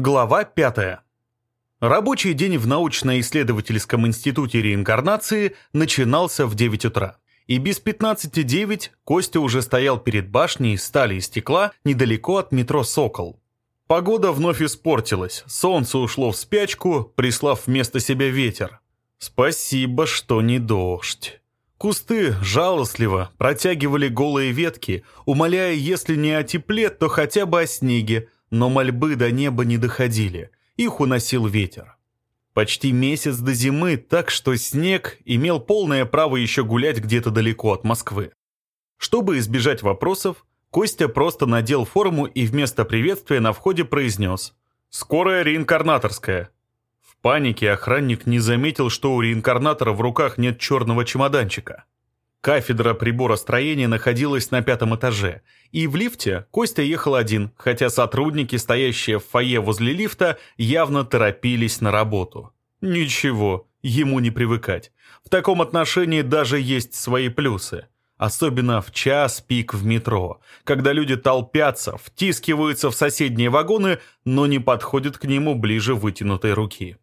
Глава 5. Рабочий день в научно-исследовательском институте реинкарнации начинался в 9 утра. И без 15.09 Костя уже стоял перед башней из стали и стекла недалеко от метро «Сокол». Погода вновь испортилась, солнце ушло в спячку, прислав вместо себя ветер. Спасибо, что не дождь. Кусты жалостливо протягивали голые ветки, умоляя, если не о тепле, то хотя бы о снеге, но мольбы до неба не доходили, их уносил ветер. Почти месяц до зимы, так что снег имел полное право еще гулять где-то далеко от Москвы. Чтобы избежать вопросов, Костя просто надел форму и вместо приветствия на входе произнес «Скорая реинкарнаторская». В панике охранник не заметил, что у реинкарнатора в руках нет черного чемоданчика. Кафедра приборостроения находилась на пятом этаже, и в лифте Костя ехал один, хотя сотрудники, стоящие в фойе возле лифта, явно торопились на работу. Ничего, ему не привыкать. В таком отношении даже есть свои плюсы. Особенно в час пик в метро, когда люди толпятся, втискиваются в соседние вагоны, но не подходят к нему ближе вытянутой руки.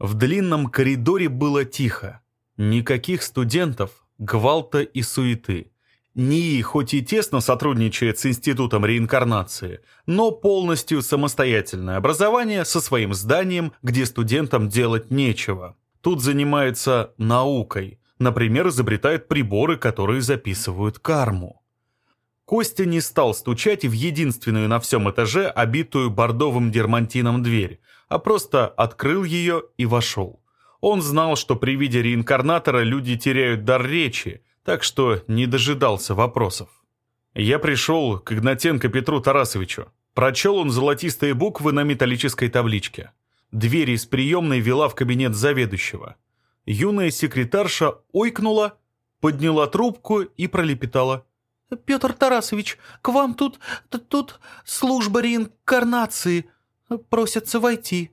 В длинном коридоре было тихо. Никаких студентов, гвалта и суеты. НИИ хоть и тесно сотрудничает с Институтом реинкарнации, но полностью самостоятельное образование со своим зданием, где студентам делать нечего. Тут занимается наукой, например, изобретает приборы, которые записывают карму. Костя не стал стучать в единственную на всем этаже обитую бордовым дермантином дверь, а просто открыл ее и вошел. Он знал, что при виде реинкарнатора люди теряют дар речи, так что не дожидался вопросов. Я пришел к Игнатенко Петру Тарасовичу. Прочел он золотистые буквы на металлической табличке. Дверь из приемной вела в кабинет заведующего. Юная секретарша ойкнула, подняла трубку и пролепетала. «Петр Тарасович, к вам тут... тут служба реинкарнации. Просятся войти».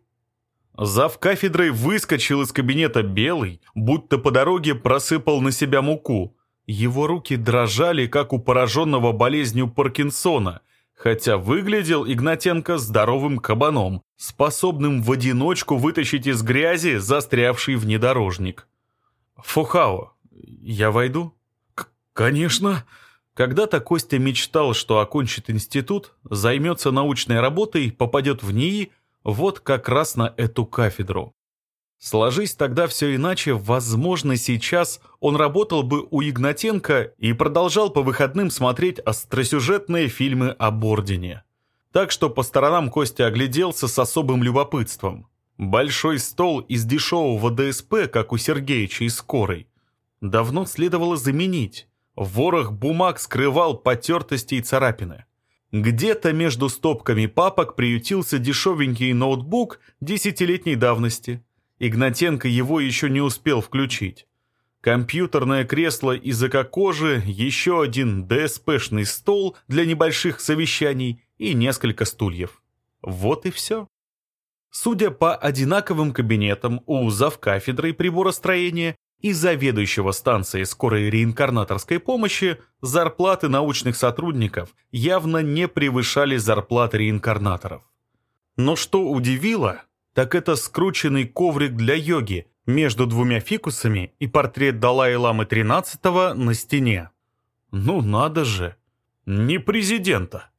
Зав кафедрой выскочил из кабинета белый, будто по дороге просыпал на себя муку. Его руки дрожали, как у пораженного болезнью Паркинсона, хотя выглядел Игнатенко здоровым кабаном, способным в одиночку вытащить из грязи застрявший внедорожник. «Фухао, я войду?» К «Конечно!» Когда-то Костя мечтал, что окончит институт, займется научной работой, попадет в НИИ, вот как раз на эту кафедру. Сложись тогда все иначе, возможно, сейчас он работал бы у Игнатенко и продолжал по выходным смотреть остросюжетные фильмы об Ордене. Так что по сторонам Костя огляделся с особым любопытством. Большой стол из дешевого ДСП, как у Сергеича из скорой, давно следовало заменить. Ворох бумаг скрывал потертости и царапины. Где-то между стопками папок приютился дешевенький ноутбук десятилетней давности. Игнатенко его еще не успел включить. Компьютерное кресло из эко-кожи, еще один ДСПшный стол для небольших совещаний и несколько стульев. Вот и все. Судя по одинаковым кабинетам у завкафедры приборостроения и заведующего станцией скорой реинкарнаторской помощи зарплаты научных сотрудников явно не превышали зарплат реинкарнаторов. Но что удивило, так это скрученный коврик для йоги между двумя фикусами и портрет Далай-ламы XIII на стене. Ну надо же, не президента.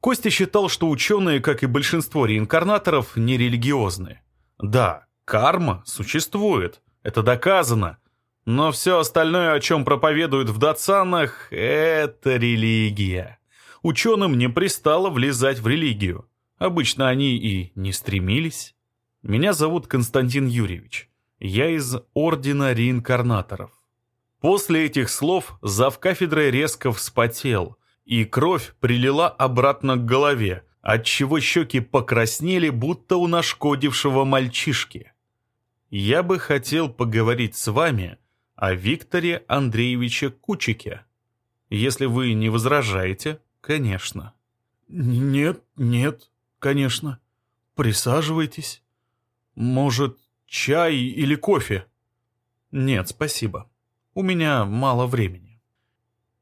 Костя считал, что ученые, как и большинство реинкарнаторов, нерелигиозны. Да, карма существует, это доказано. Но все остальное, о чем проповедуют в датсанах, это религия. Ученым не пристало влезать в религию. Обычно они и не стремились. Меня зовут Константин Юрьевич. Я из Ордена Реинкарнаторов. После этих слов зав кафедрой резко вспотел, и кровь прилила обратно к голове, отчего щеки покраснели, будто у нашкодившего мальчишки. Я бы хотел поговорить с вами о Викторе Андреевиче Кучике. Если вы не возражаете, конечно. Нет, нет, конечно. Присаживайтесь. Может, чай или кофе? Нет, спасибо. У меня мало времени.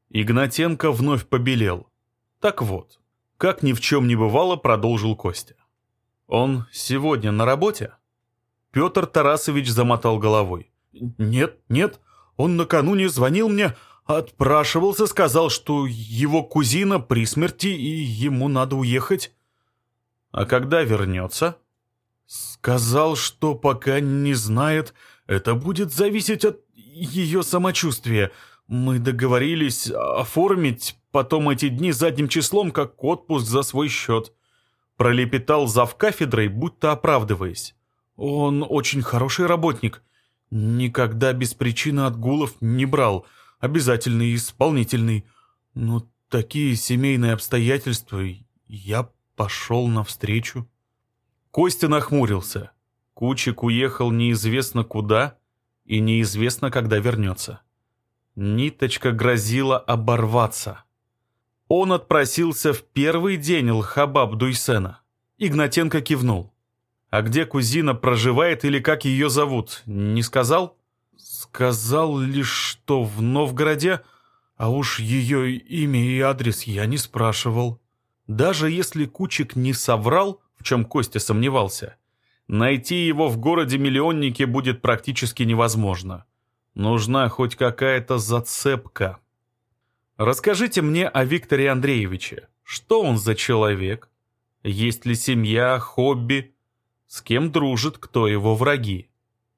Игнатенко вновь побелел. Так вот, как ни в чем не бывало, продолжил Костя. Он сегодня на работе? Петр Тарасович замотал головой. Нет, нет, он накануне звонил мне, отпрашивался, сказал, что его кузина при смерти и ему надо уехать. А когда вернется? Сказал, что пока не знает, это будет зависеть от ее самочувствия. Мы договорились оформить потом эти дни задним числом, как отпуск за свой счет. Пролепетал зав кафедрой, будто оправдываясь. Он очень хороший работник. Никогда без причины отгулов не брал. Обязательный, исполнительный. Но такие семейные обстоятельства, я пошел навстречу. Костя нахмурился. Кучик уехал неизвестно куда и неизвестно, когда вернется. Ниточка грозила оборваться. Он отпросился в первый день Лхабаб Дуйсена. Игнатенко кивнул. А где кузина проживает или как ее зовут, не сказал? Сказал лишь, что в Новгороде, а уж ее имя и адрес я не спрашивал. Даже если Кучик не соврал, в чем Костя сомневался, найти его в городе-миллионнике будет практически невозможно. Нужна хоть какая-то зацепка. Расскажите мне о Викторе Андреевиче. Что он за человек? Есть ли семья, хобби? С кем дружит, кто его враги?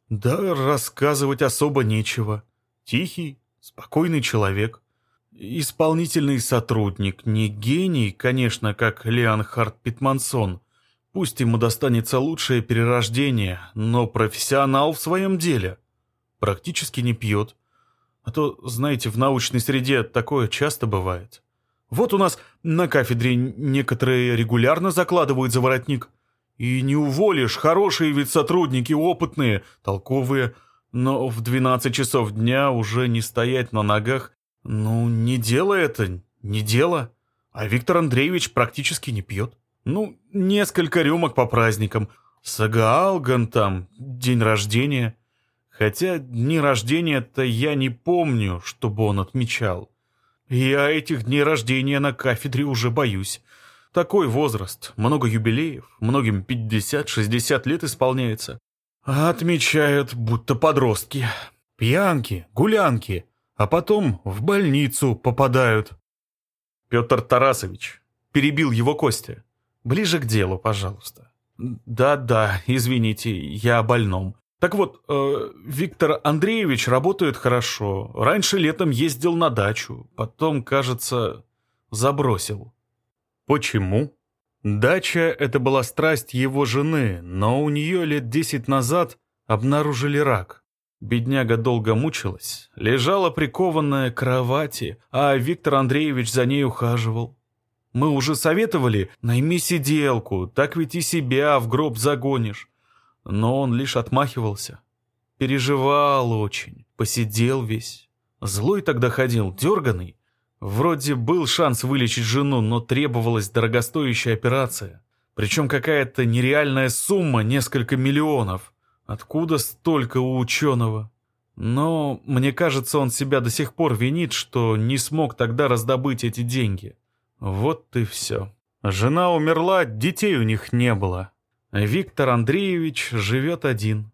Да рассказывать особо нечего. Тихий, спокойный человек. Исполнительный сотрудник, не гений, конечно, как Леонхард Питмансон. Пусть ему достанется лучшее перерождение, но профессионал в своем деле. Практически не пьет. А то, знаете, в научной среде такое часто бывает. Вот у нас на кафедре некоторые регулярно закладывают за воротник. И не уволишь, хорошие ведь сотрудники, опытные, толковые. Но в 12 часов дня уже не стоять на ногах «Ну, не дело это, не дело. А Виктор Андреевич практически не пьет. Ну, несколько рюмок по праздникам. Сагаалган там, день рождения. Хотя дни рождения-то я не помню, чтобы он отмечал. Я этих дней рождения на кафедре уже боюсь. Такой возраст, много юбилеев, многим 50-60 лет исполняется. Отмечают, будто подростки. Пьянки, гулянки а потом в больницу попадают. Петр Тарасович, перебил его Костя. Ближе к делу, пожалуйста. Да-да, извините, я о больном. Так вот, э, Виктор Андреевич работает хорошо. Раньше летом ездил на дачу, потом, кажется, забросил. Почему? Дача — это была страсть его жены, но у нее лет десять назад обнаружили рак. Бедняга долго мучилась, лежала прикованная к кровати, а Виктор Андреевич за ней ухаживал. Мы уже советовали, найми сиделку, так ведь и себя в гроб загонишь. Но он лишь отмахивался. Переживал очень, посидел весь. Злой тогда ходил, дерганый. Вроде был шанс вылечить жену, но требовалась дорогостоящая операция. Причем какая-то нереальная сумма, несколько миллионов. Откуда столько у ученого? Но мне кажется, он себя до сих пор винит, что не смог тогда раздобыть эти деньги. Вот и все. Жена умерла, детей у них не было. Виктор Андреевич живет один.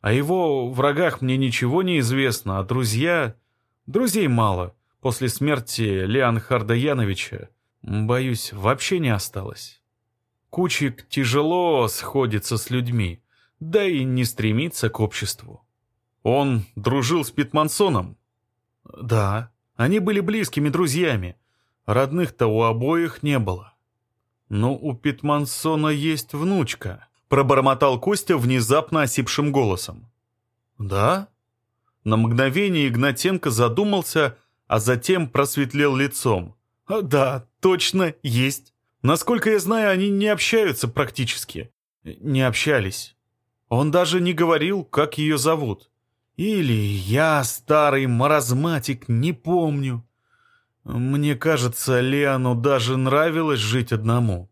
О его врагах мне ничего не известно, а друзья... Друзей мало. После смерти Леонхарда Яновича, боюсь, вообще не осталось. Кучик тяжело сходится с людьми да и не стремится к обществу. Он дружил с Питмансоном? Да, они были близкими друзьями. Родных-то у обоих не было. Но у Питмансона есть внучка, пробормотал Костя внезапно осипшим голосом. Да? На мгновение Игнатенко задумался, а затем просветлел лицом. «Да, точно, есть. Насколько я знаю, они не общаются практически. Не общались. Он даже не говорил, как ее зовут. Или я, старый маразматик, не помню. Мне кажется, Леону даже нравилось жить одному.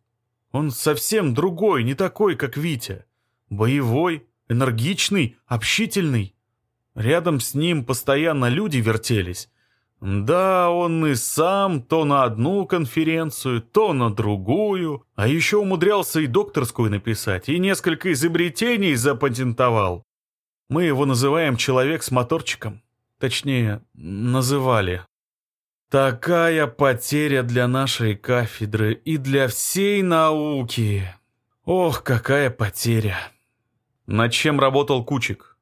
Он совсем другой, не такой, как Витя. Боевой, энергичный, общительный. Рядом с ним постоянно люди вертелись. Да, он и сам то на одну конференцию, то на другую, а еще умудрялся и докторскую написать, и несколько изобретений запатентовал. Мы его называем «человек с моторчиком». Точнее, называли. Такая потеря для нашей кафедры и для всей науки. Ох, какая потеря. Над чем работал Кучик?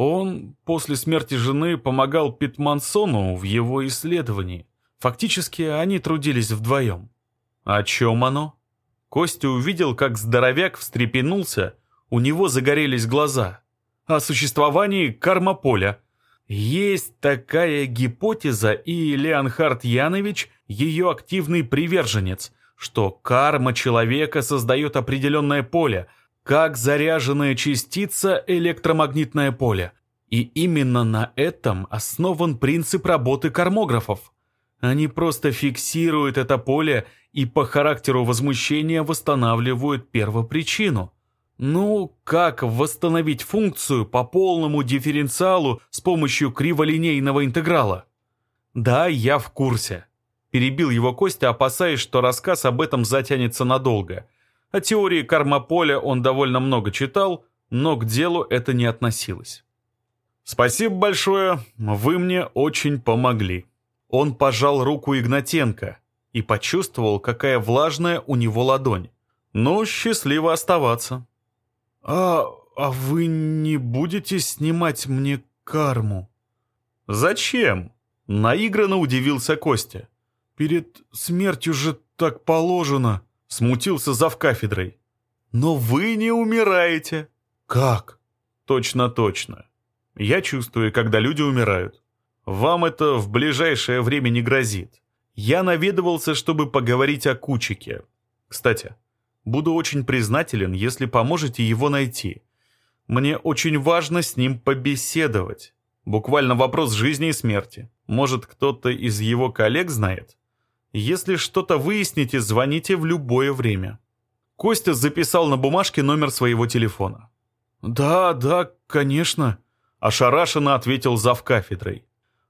Он после смерти жены помогал Питмансону в его исследовании. Фактически они трудились вдвоем. О чем оно? Костя увидел, как здоровяк встрепенулся, у него загорелись глаза. О существовании кармополя. Есть такая гипотеза, и Леонхард Янович ее активный приверженец, что карма человека создает определенное поле – как заряженная частица электромагнитное поле. И именно на этом основан принцип работы кармографов. Они просто фиксируют это поле и по характеру возмущения восстанавливают первопричину. Ну, как восстановить функцию по полному дифференциалу с помощью криволинейного интеграла? Да, я в курсе. Перебил его Костя, опасаясь, что рассказ об этом затянется надолго – о теории кармополя он довольно много читал, но к делу это не относилось. «Спасибо большое, вы мне очень помогли». Он пожал руку Игнатенко и почувствовал, какая влажная у него ладонь. «Ну, счастливо оставаться». «А, а вы не будете снимать мне карму?» «Зачем?» — наигранно удивился Костя. «Перед смертью же так положено». Смутился зав кафедрой. «Но вы не умираете!» «Как?» «Точно-точно. Я чувствую, когда люди умирают. Вам это в ближайшее время не грозит. Я наведывался, чтобы поговорить о Кучике. Кстати, буду очень признателен, если поможете его найти. Мне очень важно с ним побеседовать. Буквально вопрос жизни и смерти. Может, кто-то из его коллег знает?» Если что-то выясните, звоните в любое время». Костя записал на бумажке номер своего телефона. «Да, да, конечно», — ошарашенно ответил зав кафедрой.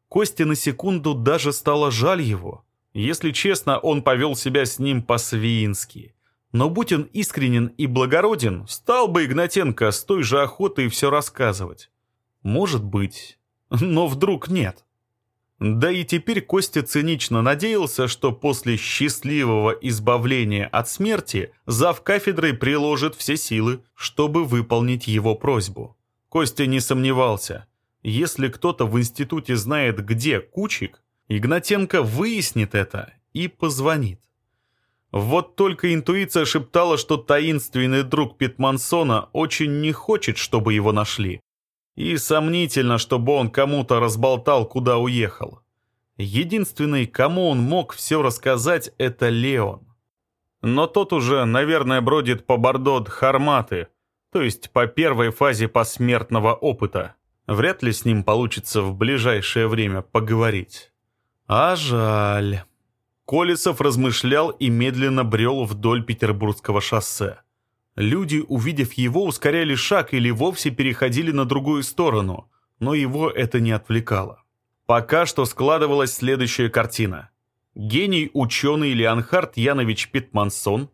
Косте на секунду даже стало жаль его. Если честно, он повел себя с ним по-свински. Но будь он искренен и благороден, стал бы Игнатенко с той же охотой все рассказывать. Может быть, но вдруг нет. Да и теперь Костя цинично надеялся, что после счастливого избавления от смерти зав кафедрой приложит все силы, чтобы выполнить его просьбу. Костя не сомневался. Если кто-то в институте знает, где Кучик, Игнатенко выяснит это и позвонит. Вот только интуиция шептала, что таинственный друг Питмансона очень не хочет, чтобы его нашли. И сомнительно, чтобы он кому-то разболтал, куда уехал. Единственный, кому он мог все рассказать, это Леон. Но тот уже, наверное, бродит по Бордо Харматы, то есть по первой фазе посмертного опыта. Вряд ли с ним получится в ближайшее время поговорить. А жаль. Колесов размышлял и медленно брел вдоль Петербургского шоссе. Люди, увидев его, ускоряли шаг или вовсе переходили на другую сторону, но его это не отвлекало. Пока что складывалась следующая картина. Гений ученый Леонхард Янович Питмансон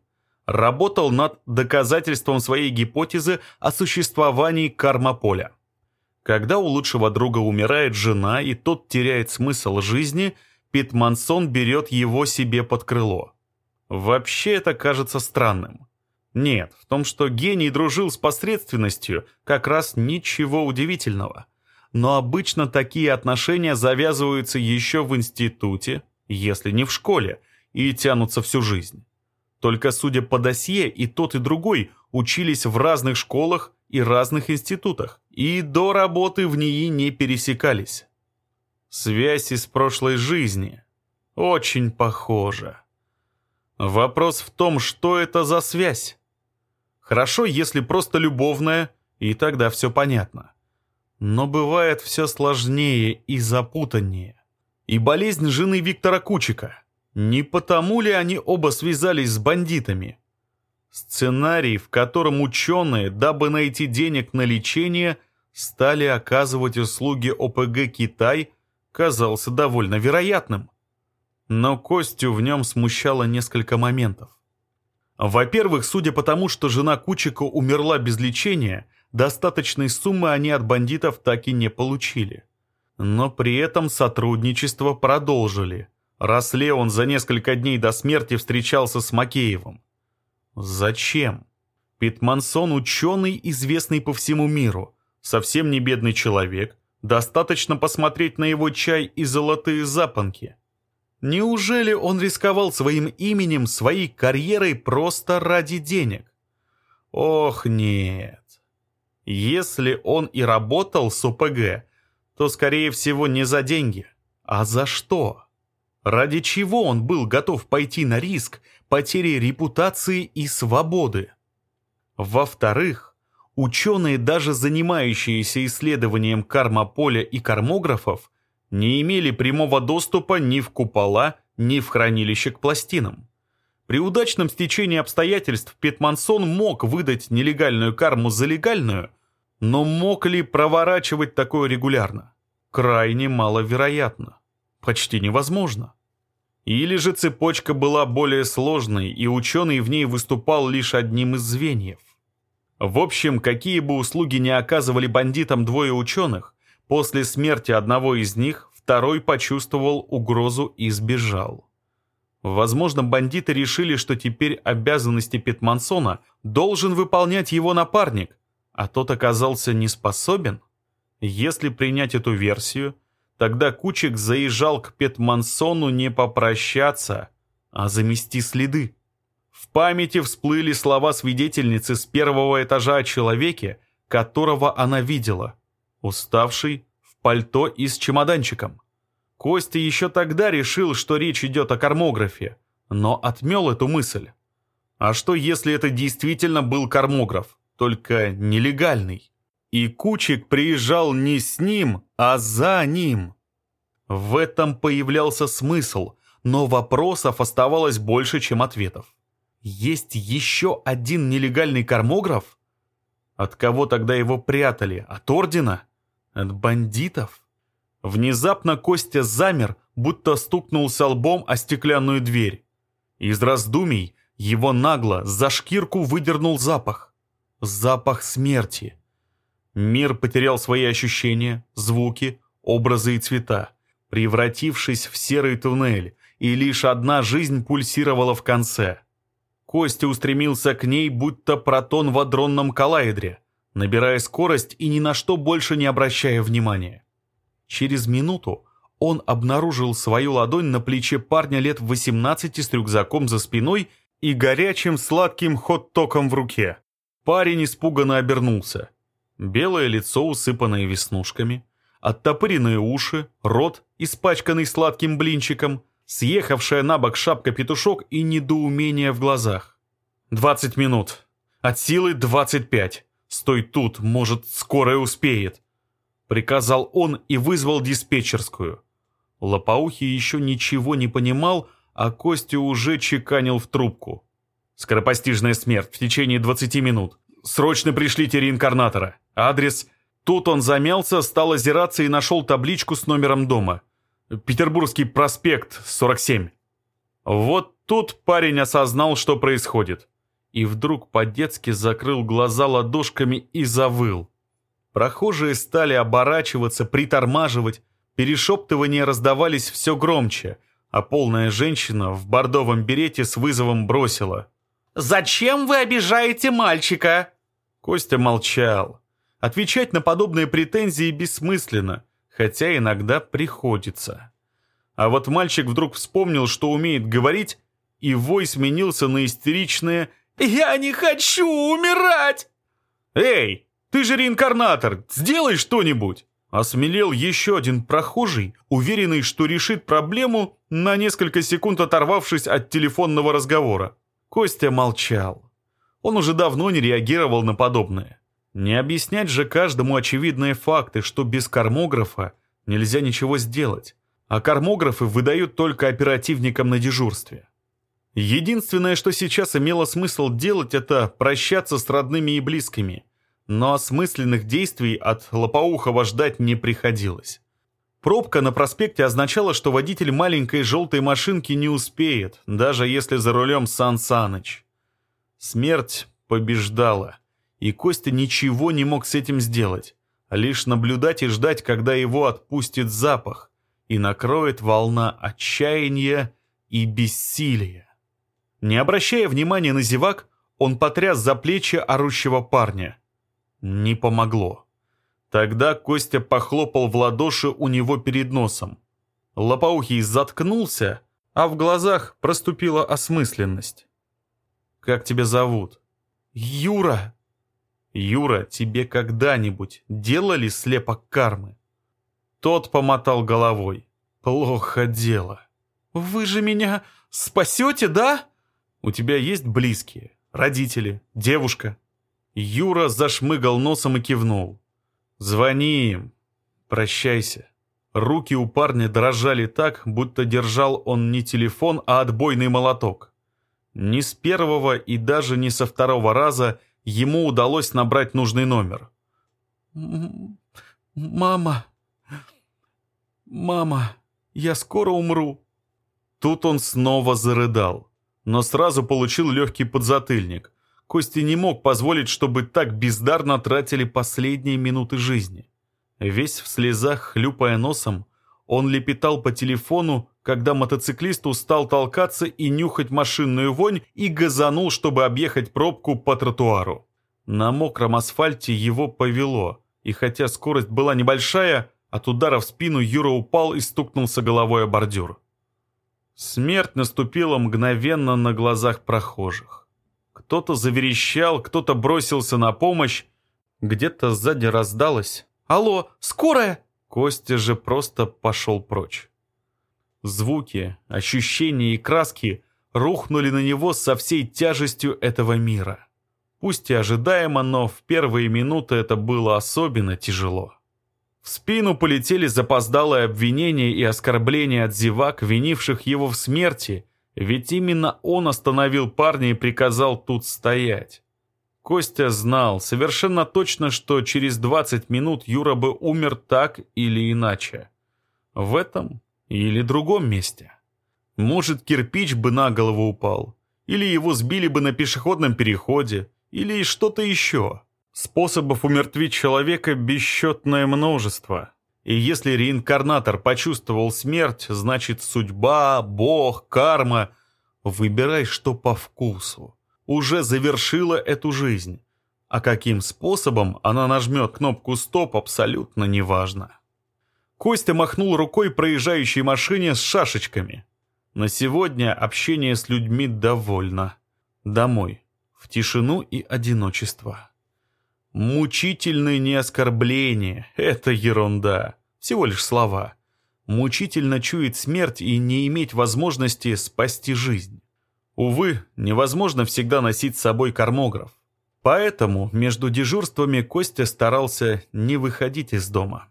работал над доказательством своей гипотезы о существовании кармополя. Когда у лучшего друга умирает жена и тот теряет смысл жизни, Питмансон берет его себе под крыло. Вообще это кажется странным. Нет, в том, что гений дружил с посредственностью, как раз ничего удивительного. Но обычно такие отношения завязываются еще в институте, если не в школе, и тянутся всю жизнь. Только судя по досье, и тот, и другой учились в разных школах и разных институтах, и до работы в НИИ не пересекались. Связь из прошлой жизни. Очень похожа. Вопрос в том, что это за связь. Хорошо, если просто любовная, и тогда все понятно. Но бывает все сложнее и запутаннее. И болезнь жены Виктора Кучика. Не потому ли они оба связались с бандитами? Сценарий, в котором ученые, дабы найти денег на лечение, стали оказывать услуги ОПГ «Китай», казался довольно вероятным. Но Костю в нем смущало несколько моментов. Во-первых, судя по тому, что жена Кучика умерла без лечения, достаточной суммы они от бандитов так и не получили. Но при этом сотрудничество продолжили, раз Леон за несколько дней до смерти встречался с Макеевым. Зачем? Питмансон – ученый, известный по всему миру, совсем не бедный человек, достаточно посмотреть на его чай и золотые запонки. Неужели он рисковал своим именем, своей карьерой просто ради денег? Ох, нет. Если он и работал с ОПГ, то, скорее всего, не за деньги. А за что? Ради чего он был готов пойти на риск потери репутации и свободы? Во-вторых, ученые, даже занимающиеся исследованием кармополя и кармографов, не имели прямого доступа ни в купола, ни в хранилище к пластинам. При удачном стечении обстоятельств Петмансон мог выдать нелегальную карму за легальную, но мог ли проворачивать такое регулярно? Крайне маловероятно. Почти невозможно. Или же цепочка была более сложной, и ученый в ней выступал лишь одним из звеньев. В общем, какие бы услуги не оказывали бандитам двое ученых, после смерти одного из них второй почувствовал угрозу и сбежал. Возможно, бандиты решили, что теперь обязанности Петмансона должен выполнять его напарник, а тот оказался не способен. Если принять эту версию, тогда Кучик заезжал к Петмансону не попрощаться, а замести следы. В памяти всплыли слова свидетельницы с первого этажа о человеке, которого она видела, уставший, в пальто и с чемоданчиком. Костя еще тогда решил, что речь идет о кармографе, но отмел эту мысль. А что, если это действительно был кармограф, только нелегальный? И Кучик приезжал не с ним, а за ним. В этом появлялся смысл, но вопросов оставалось больше, чем ответов. Есть еще один нелегальный кармограф? От кого тогда его прятали? От ордена? От бандитов? Внезапно Костя замер, будто стукнулся лбом о стеклянную дверь. Из раздумий его нагло за шкирку выдернул запах. Запах смерти. Мир потерял свои ощущения, звуки, образы и цвета, превратившись в серый туннель, и лишь одна жизнь пульсировала в конце. Костя устремился к ней, будто протон в адронном коллайдере, набирая скорость и ни на что больше не обращая внимания. Через минуту он обнаружил свою ладонь на плече парня лет 18 с рюкзаком за спиной и горячим сладким хот-током в руке. Парень испуганно обернулся. Белое лицо, усыпанное веснушками, оттопыренные уши, рот, испачканный сладким блинчиком — съехавшая на бок шапка-петушок и недоумение в глазах. «Двадцать минут. От силы двадцать пять. Стой тут, может, скорая успеет», — приказал он и вызвал диспетчерскую. Лопоухий еще ничего не понимал, а Костя уже чеканил в трубку. «Скоропостижная смерть в течение двадцати минут. Срочно пришлите реинкарнатора. Адрес...» Тут он замялся, стал озираться и нашел табличку с номером дома — Петербургский проспект, 47. Вот тут парень осознал, что происходит. И вдруг по-детски закрыл глаза ладошками и завыл. Прохожие стали оборачиваться, притормаживать, перешептывания раздавались все громче, а полная женщина в бордовом берете с вызовом бросила. «Зачем вы обижаете мальчика?» Костя молчал. Отвечать на подобные претензии бессмысленно хотя иногда приходится. А вот мальчик вдруг вспомнил, что умеет говорить, и вой сменился на истеричное «Я не хочу умирать!» «Эй, ты же реинкарнатор, сделай что-нибудь!» Осмелел еще один прохожий, уверенный, что решит проблему, на несколько секунд оторвавшись от телефонного разговора. Костя молчал. Он уже давно не реагировал на подобное. Не объяснять же каждому очевидные факты, что без кармографа нельзя ничего сделать, а кармографы выдают только оперативникам на дежурстве. Единственное, что сейчас имело смысл делать, это прощаться с родными и близкими, но осмысленных действий от Лопоухова ждать не приходилось. Пробка на проспекте означала, что водитель маленькой желтой машинки не успеет, даже если за рулем Сан Саныч. Смерть побеждала, и Костя ничего не мог с этим сделать, лишь наблюдать и ждать, когда его отпустит запах, и накроет волна отчаяния и бессилия. Не обращая внимания на зевак, он потряс за плечи орущего парня. Не помогло. Тогда Костя похлопал в ладоши у него перед носом. Лопоухий заткнулся, а в глазах проступила осмысленность. «Как тебя зовут?» «Юра!» «Юра, тебе когда-нибудь делали слепок кармы?» Тот помотал головой. «Плохо дело». «Вы же меня спасете, да?» «У тебя есть близкие, родители, девушка?» Юра зашмыгал носом и кивнул. «Звони им. Прощайся». Руки у парня дрожали так, будто держал он не телефон, а отбойный молоток. Ни с первого и даже не со второго раза ему удалось набрать нужный номер. «Мама! Мама! Я скоро умру!» Тут он снова зарыдал, но сразу получил легкий подзатыльник. Кости не мог позволить, чтобы так бездарно тратили последние минуты жизни. Весь в слезах, хлюпая носом, он лепетал по телефону, когда мотоциклист устал толкаться и нюхать машинную вонь и газанул, чтобы объехать пробку по тротуару. На мокром асфальте его повело, и хотя скорость была небольшая, от удара в спину Юра упал и стукнулся головой о бордюр. Смерть наступила мгновенно на глазах прохожих. Кто-то заверещал, кто-то бросился на помощь. Где-то сзади раздалось. «Алло, скорая!» Костя же просто пошел прочь. Звуки, ощущения и краски рухнули на него со всей тяжестью этого мира. Пусть и ожидаемо, но в первые минуты это было особенно тяжело. В спину полетели запоздалые обвинения и оскорбления от зевак, винивших его в смерти, ведь именно он остановил парня и приказал тут стоять. Костя знал совершенно точно, что через 20 минут Юра бы умер так или иначе. В этом или другом месте. Может, кирпич бы на голову упал, или его сбили бы на пешеходном переходе, или что-то еще. Способов умертвить человека бесчетное множество. И если реинкарнатор почувствовал смерть, значит судьба, бог, карма, выбирай, что по вкусу, уже завершила эту жизнь. А каким способом она нажмет кнопку «Стоп» абсолютно неважно. Костя махнул рукой проезжающей машине с шашечками. На сегодня общение с людьми довольно. Домой, в тишину и одиночество. Мучительное не оскорбление, это ерунда, всего лишь слова. Мучительно чует смерть и не иметь возможности спасти жизнь. Увы, невозможно всегда носить с собой кормограф. Поэтому между дежурствами Костя старался не выходить из дома.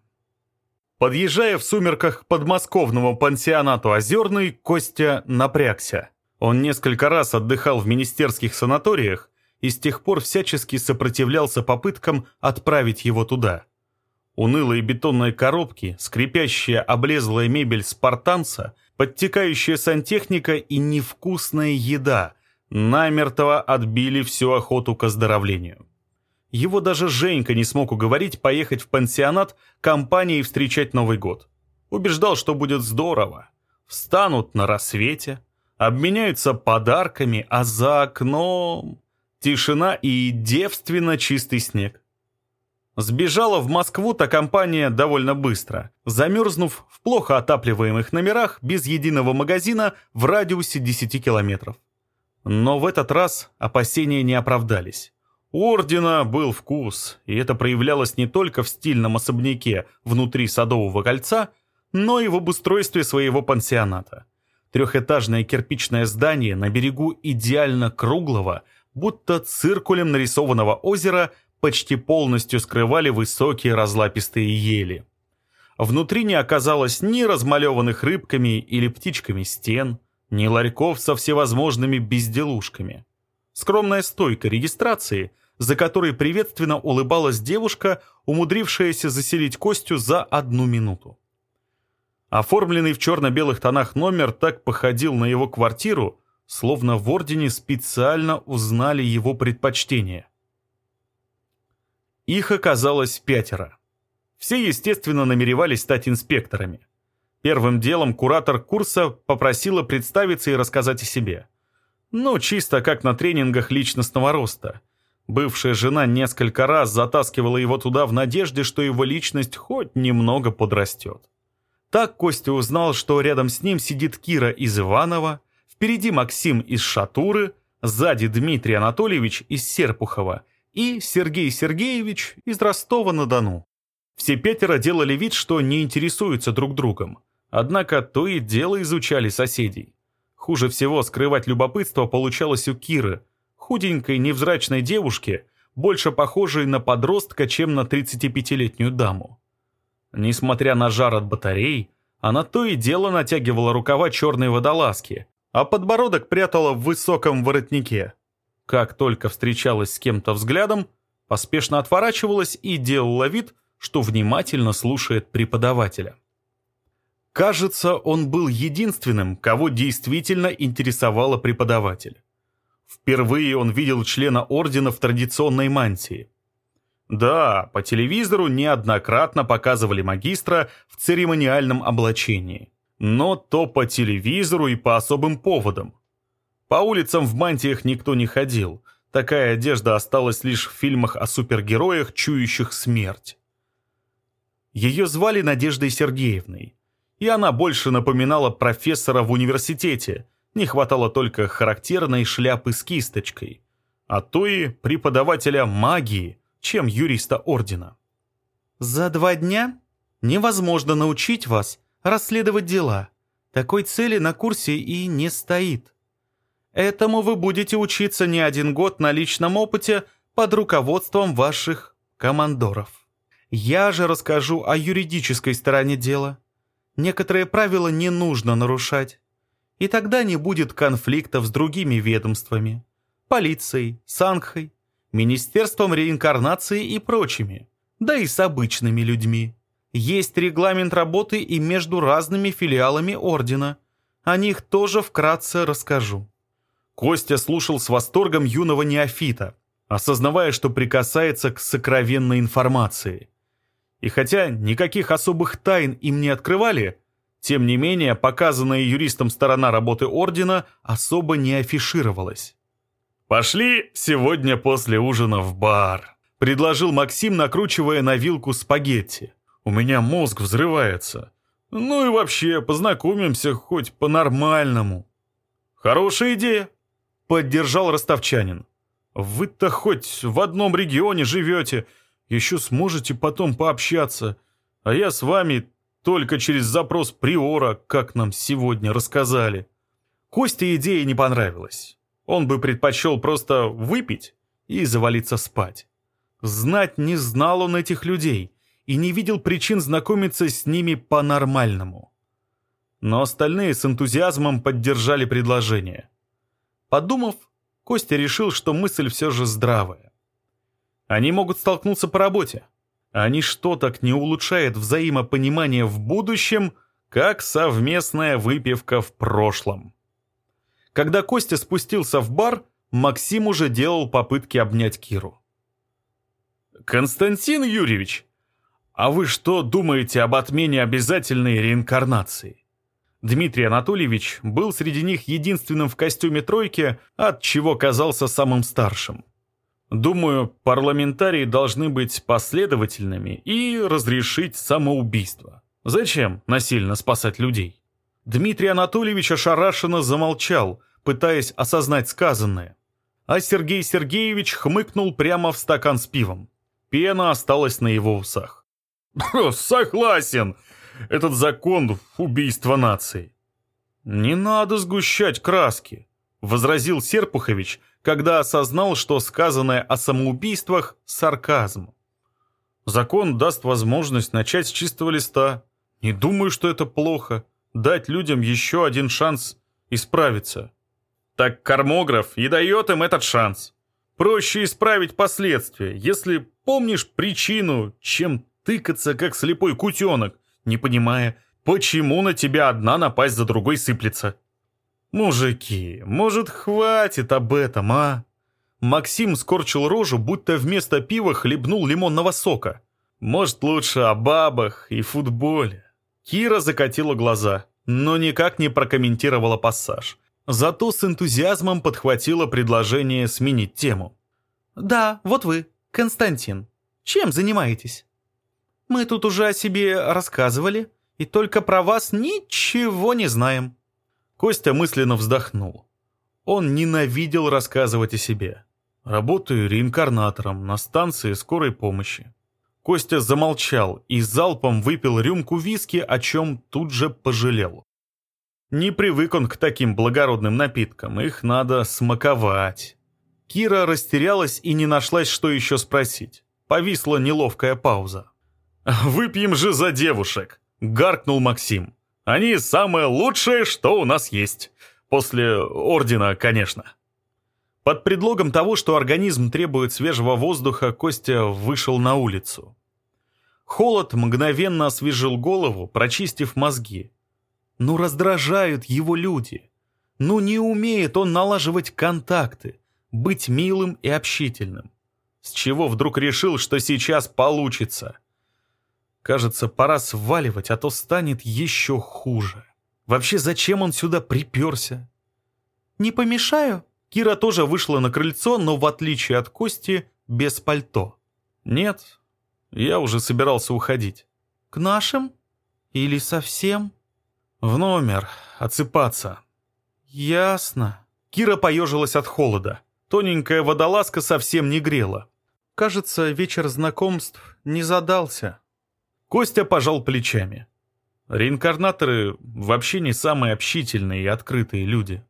Подъезжая в сумерках к подмосковному пансионату «Озерный», Костя напрягся. Он несколько раз отдыхал в министерских санаториях и с тех пор всячески сопротивлялся попыткам отправить его туда. Унылые бетонные коробки, скрипящая облезлая мебель спартанца, подтекающая сантехника и невкусная еда намертво отбили всю охоту к оздоровлению. Его даже Женька не смог уговорить поехать в пансионат компанией встречать Новый год. Убеждал, что будет здорово. Встанут на рассвете, обменяются подарками, а за окном... Тишина и девственно чистый снег. Сбежала в Москву та компания довольно быстро, замерзнув в плохо отапливаемых номерах без единого магазина в радиусе 10 километров. Но в этот раз опасения не оправдались. У Ордена был вкус, и это проявлялось не только в стильном особняке внутри Садового кольца, но и в обустройстве своего пансионата. Трехэтажное кирпичное здание на берегу идеально круглого, будто циркулем нарисованного озера почти полностью скрывали высокие разлапистые ели. Внутри не оказалось ни размалеванных рыбками или птичками стен, ни ларьков со всевозможными безделушками. Скромная стойка регистрации, за которой приветственно улыбалась девушка, умудрившаяся заселить Костю за одну минуту. Оформленный в черно-белых тонах номер так походил на его квартиру, словно в Ордене специально узнали его предпочтения. Их оказалось пятеро. Все, естественно, намеревались стать инспекторами. Первым делом куратор курса попросила представиться и рассказать о себе. Ну, чисто как на тренингах личностного роста. Бывшая жена несколько раз затаскивала его туда в надежде, что его личность хоть немного подрастет. Так Костя узнал, что рядом с ним сидит Кира из Иванова, впереди Максим из Шатуры, сзади Дмитрий Анатольевич из Серпухова и Сергей Сергеевич из Ростова-на-Дону. Все пятеро делали вид, что не интересуются друг другом. Однако то и дело изучали соседей. Хуже всего скрывать любопытство получалось у Киры, худенькой невзрачной девушки, больше похожей на подростка, чем на 35-летнюю даму. Несмотря на жар от батарей, она то и дело натягивала рукава черной водолазки, а подбородок прятала в высоком воротнике. Как только встречалась с кем-то взглядом, поспешно отворачивалась и делала вид, что внимательно слушает преподавателя. Кажется, он был единственным, кого действительно интересовало преподаватель. Впервые он видел члена ордена в традиционной мантии. Да, по телевизору неоднократно показывали магистра в церемониальном облачении. Но то по телевизору и по особым поводам. По улицам в мантиях никто не ходил. Такая одежда осталась лишь в фильмах о супергероях, чующих смерть. Ее звали Надеждой Сергеевной. И она больше напоминала профессора в университете. Не хватало только характерной шляпы с кисточкой. А то и преподавателя магии – чем юриста ордена. За два дня невозможно научить вас расследовать дела. Такой цели на курсе и не стоит. Этому вы будете учиться не один год на личном опыте под руководством ваших командоров. Я же расскажу о юридической стороне дела. Некоторые правила не нужно нарушать. И тогда не будет конфликтов с другими ведомствами. Полицией, Сангхой, Министерством реинкарнации и прочими, да и с обычными людьми. Есть регламент работы и между разными филиалами Ордена. О них тоже вкратце расскажу. Костя слушал с восторгом юного неофита, осознавая, что прикасается к сокровенной информации. И хотя никаких особых тайн им не открывали, тем не менее показанная юристом сторона работы Ордена особо не афишировалась. «Пошли сегодня после ужина в бар», — предложил Максим, накручивая на вилку спагетти. «У меня мозг взрывается. Ну и вообще, познакомимся хоть по-нормальному». «Хорошая идея», — поддержал ростовчанин. «Вы-то хоть в одном регионе живете, еще сможете потом пообщаться, а я с вами только через запрос приора, как нам сегодня рассказали». Косте идея не понравилась. Он бы предпочел просто выпить и завалиться спать. Знать не знал он этих людей и не видел причин знакомиться с ними по-нормальному. Но остальные с энтузиазмом поддержали предложение. Подумав, Костя решил, что мысль все же здравая. Они могут столкнуться по работе. А ничто так не улучшает взаимопонимание в будущем, как совместная выпивка в прошлом. Когда Костя спустился в бар, Максим уже делал попытки обнять Киру. «Константин Юрьевич, а вы что думаете об отмене обязательной реинкарнации?» Дмитрий Анатольевич был среди них единственным в костюме тройки, от чего казался самым старшим. Думаю, парламентарии должны быть последовательными и разрешить самоубийство. Зачем насильно спасать людей? Дмитрий Анатольевич ошарашенно замолчал, пытаясь осознать сказанное. А Сергей Сергеевич хмыкнул прямо в стакан с пивом. Пена осталась на его усах. «Согласен! Этот закон — убийство нации!» «Не надо сгущать краски», — возразил Серпухович, когда осознал, что сказанное о самоубийствах — сарказм. «Закон даст возможность начать с чистого листа. Не думаю, что это плохо дать людям еще один шанс исправиться. Так кормограф и дает им этот шанс. Проще исправить последствия, если помнишь причину, чем тыкаться, как слепой кутенок, не понимая, Почему на тебя одна напасть за другой сыплется? Мужики, может, хватит об этом, а? Максим скорчил рожу, будто вместо пива хлебнул лимонного сока. Может, лучше о бабах и футболе. Кира закатила глаза, но никак не прокомментировала пассаж. Зато с энтузиазмом подхватила предложение сменить тему. «Да, вот вы, Константин. Чем занимаетесь? Мы тут уже о себе рассказывали, и только про вас ничего не знаем». Костя мысленно вздохнул. Он ненавидел рассказывать о себе. Работаю реинкарнатором на станции скорой помощи. Костя замолчал и залпом выпил рюмку виски, о чем тут же пожалел. Не привык он к таким благородным напиткам, их надо смаковать. Кира растерялась и не нашлась, что еще спросить. Повисла неловкая пауза. «Выпьем же за девушек!» — гаркнул Максим. «Они самое лучшее, что у нас есть. После ордена, конечно». Под предлогом того, что организм требует свежего воздуха, Костя вышел на улицу. Холод мгновенно освежил голову, прочистив мозги. Ну раздражают его люди. Ну не умеет он налаживать контакты, быть милым и общительным. С чего вдруг решил, что сейчас получится? Кажется, пора сваливать, а то станет еще хуже. Вообще, зачем он сюда приперся? «Не помешаю?» Кира тоже вышла на крыльцо, но в отличие от Кости, без пальто. «Нет, я уже собирался уходить». «К нашим? Или совсем?» «В номер. Отсыпаться». «Ясно». Кира поежилась от холода. Тоненькая водолазка совсем не грела. Кажется, вечер знакомств не задался. Костя пожал плечами. Реинкарнаторы вообще не самые общительные и открытые люди.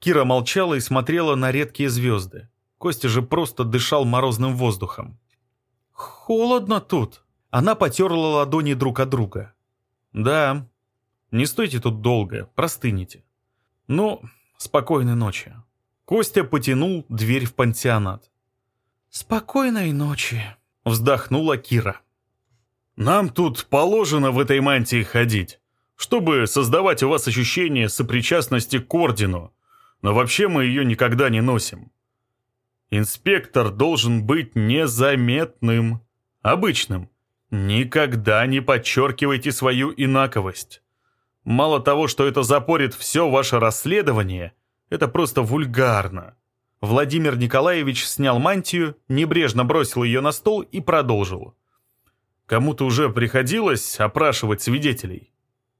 Кира молчала и смотрела на редкие звезды. Костя же просто дышал морозным воздухом. «Холодно тут!» Она потерла ладони друг от друга. «Да, не стойте тут долго, простынете. Ну, спокойной ночи». Костя потянул дверь в пансионат. «Спокойной ночи», — вздохнула Кира. «Нам тут положено в этой мантии ходить, чтобы создавать у вас ощущение сопричастности к ордену, но вообще мы ее никогда не носим. Инспектор должен быть незаметным, обычным. Никогда не подчеркивайте свою инаковость. Мало того, что это запорит все ваше расследование — это просто вульгарно. Владимир Николаевич снял мантию, небрежно бросил ее на стол и продолжил. Кому-то уже приходилось опрашивать свидетелей.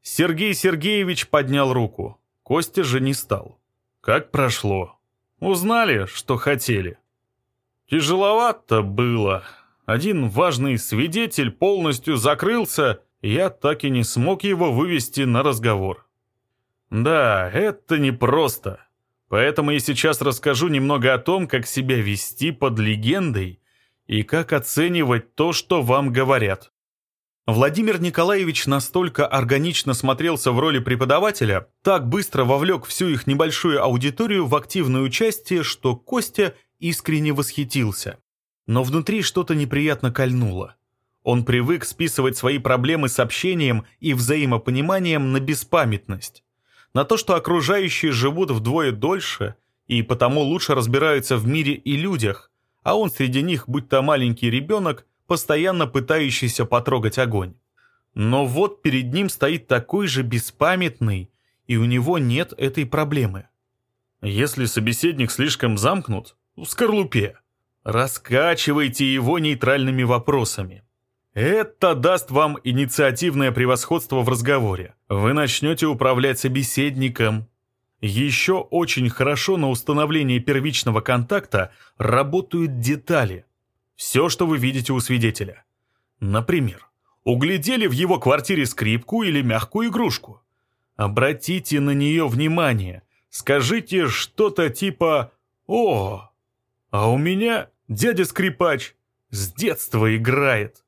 Сергей Сергеевич поднял руку. Костя же не стал. Как прошло? Узнали, что хотели. Тяжеловато было. Один важный свидетель полностью закрылся, и я так и не смог его вывести на разговор. Да, это непросто. Поэтому я сейчас расскажу немного о том, как себя вести под легендой и как оценивать то, что вам говорят. Владимир Николаевич настолько органично смотрелся в роли преподавателя, так быстро вовлек всю их небольшую аудиторию в активное участие, что Костя искренне восхитился. Но внутри что-то неприятно кольнуло. Он привык списывать свои проблемы с общением и взаимопониманием на беспамятность на то, что окружающие живут вдвое дольше и потому лучше разбираются в мире и людях, а он среди них, будь то маленький ребенок, постоянно пытающийся потрогать огонь. Но вот перед ним стоит такой же беспамятный, и у него нет этой проблемы. Если собеседник слишком замкнут, в скорлупе, раскачивайте его нейтральными вопросами. Это даст вам инициативное превосходство в разговоре. Вы начнете управлять собеседником. Еще очень хорошо на установлении первичного контакта работают детали. Все, что вы видите у свидетеля. Например, углядели в его квартире скрипку или мягкую игрушку. Обратите на нее внимание. Скажите что-то типа «О, а у меня дядя-скрипач с детства играет».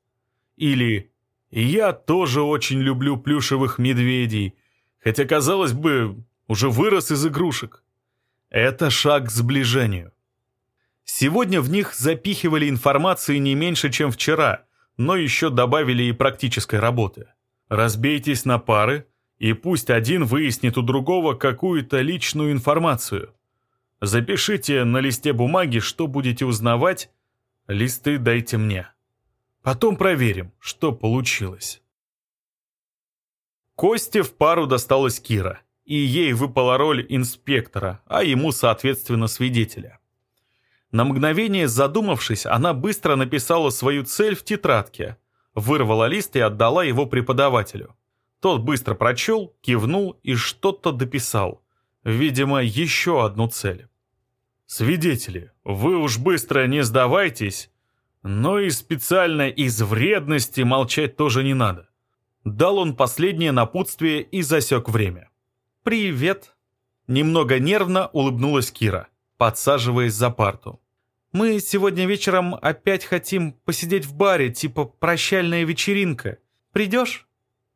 Или «Я тоже очень люблю плюшевых медведей, хотя, казалось бы, уже вырос из игрушек». Это шаг к сближению. Сегодня в них запихивали информации не меньше, чем вчера, но еще добавили и практической работы. Разбейтесь на пары, и пусть один выяснит у другого какую-то личную информацию. Запишите на листе бумаги, что будете узнавать, листы дайте мне. Потом проверим, что получилось. Косте в пару досталась Кира, и ей выпала роль инспектора, а ему, соответственно, свидетеля. На мгновение задумавшись, она быстро написала свою цель в тетрадке, вырвала лист и отдала его преподавателю. Тот быстро прочел, кивнул и что-то дописал. Видимо, еще одну цель. «Свидетели, вы уж быстро не сдавайтесь, но и специально из вредности молчать тоже не надо». Дал он последнее напутствие и засек время. «Привет!» Немного нервно улыбнулась Кира, подсаживаясь за парту. «Мы сегодня вечером опять хотим посидеть в баре, типа прощальная вечеринка. Придешь?»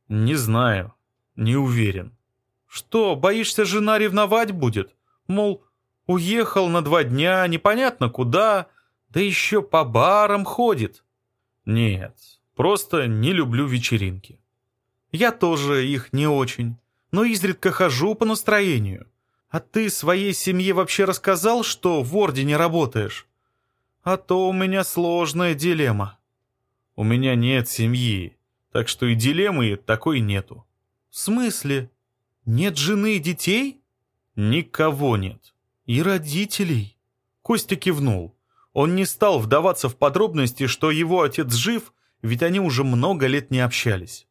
«Не знаю. Не уверен». «Что, боишься, жена ревновать будет? Мол, уехал на два дня, непонятно куда, да еще по барам ходит?» «Нет, просто не люблю вечеринки». «Я тоже их не очень, но изредка хожу по настроению. А ты своей семье вообще рассказал, что в Ордене работаешь? А то у меня сложная дилемма». «У меня нет семьи, так что и дилеммы такой нету. В смысле? Нет жены и детей? Никого нет. И родителей? Костя кивнул. Он не стал вдаваться в подробности, что его отец жив, ведь они уже много лет не общались.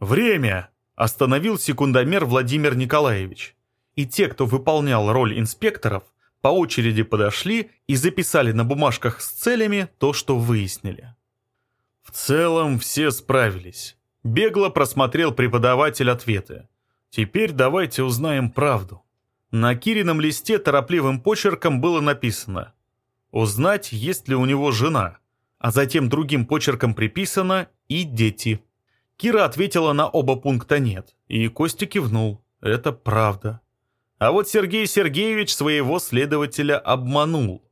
«Время!» – остановил секундомер Владимир Николаевич. И те, кто выполнял роль инспекторов, по очереди подошли и записали на бумажках с целями то, что выяснили. В целом все справились. Бегло просмотрел преподаватель ответы. Теперь давайте узнаем правду. На Кирином листе торопливым почерком было написано «Узнать, есть ли у него жена», а затем другим почерком приписано «и дети». Кира ответила на оба пункта «нет», и Костя кивнул. Это правда. А вот Сергей Сергеевич своего следователя обманул.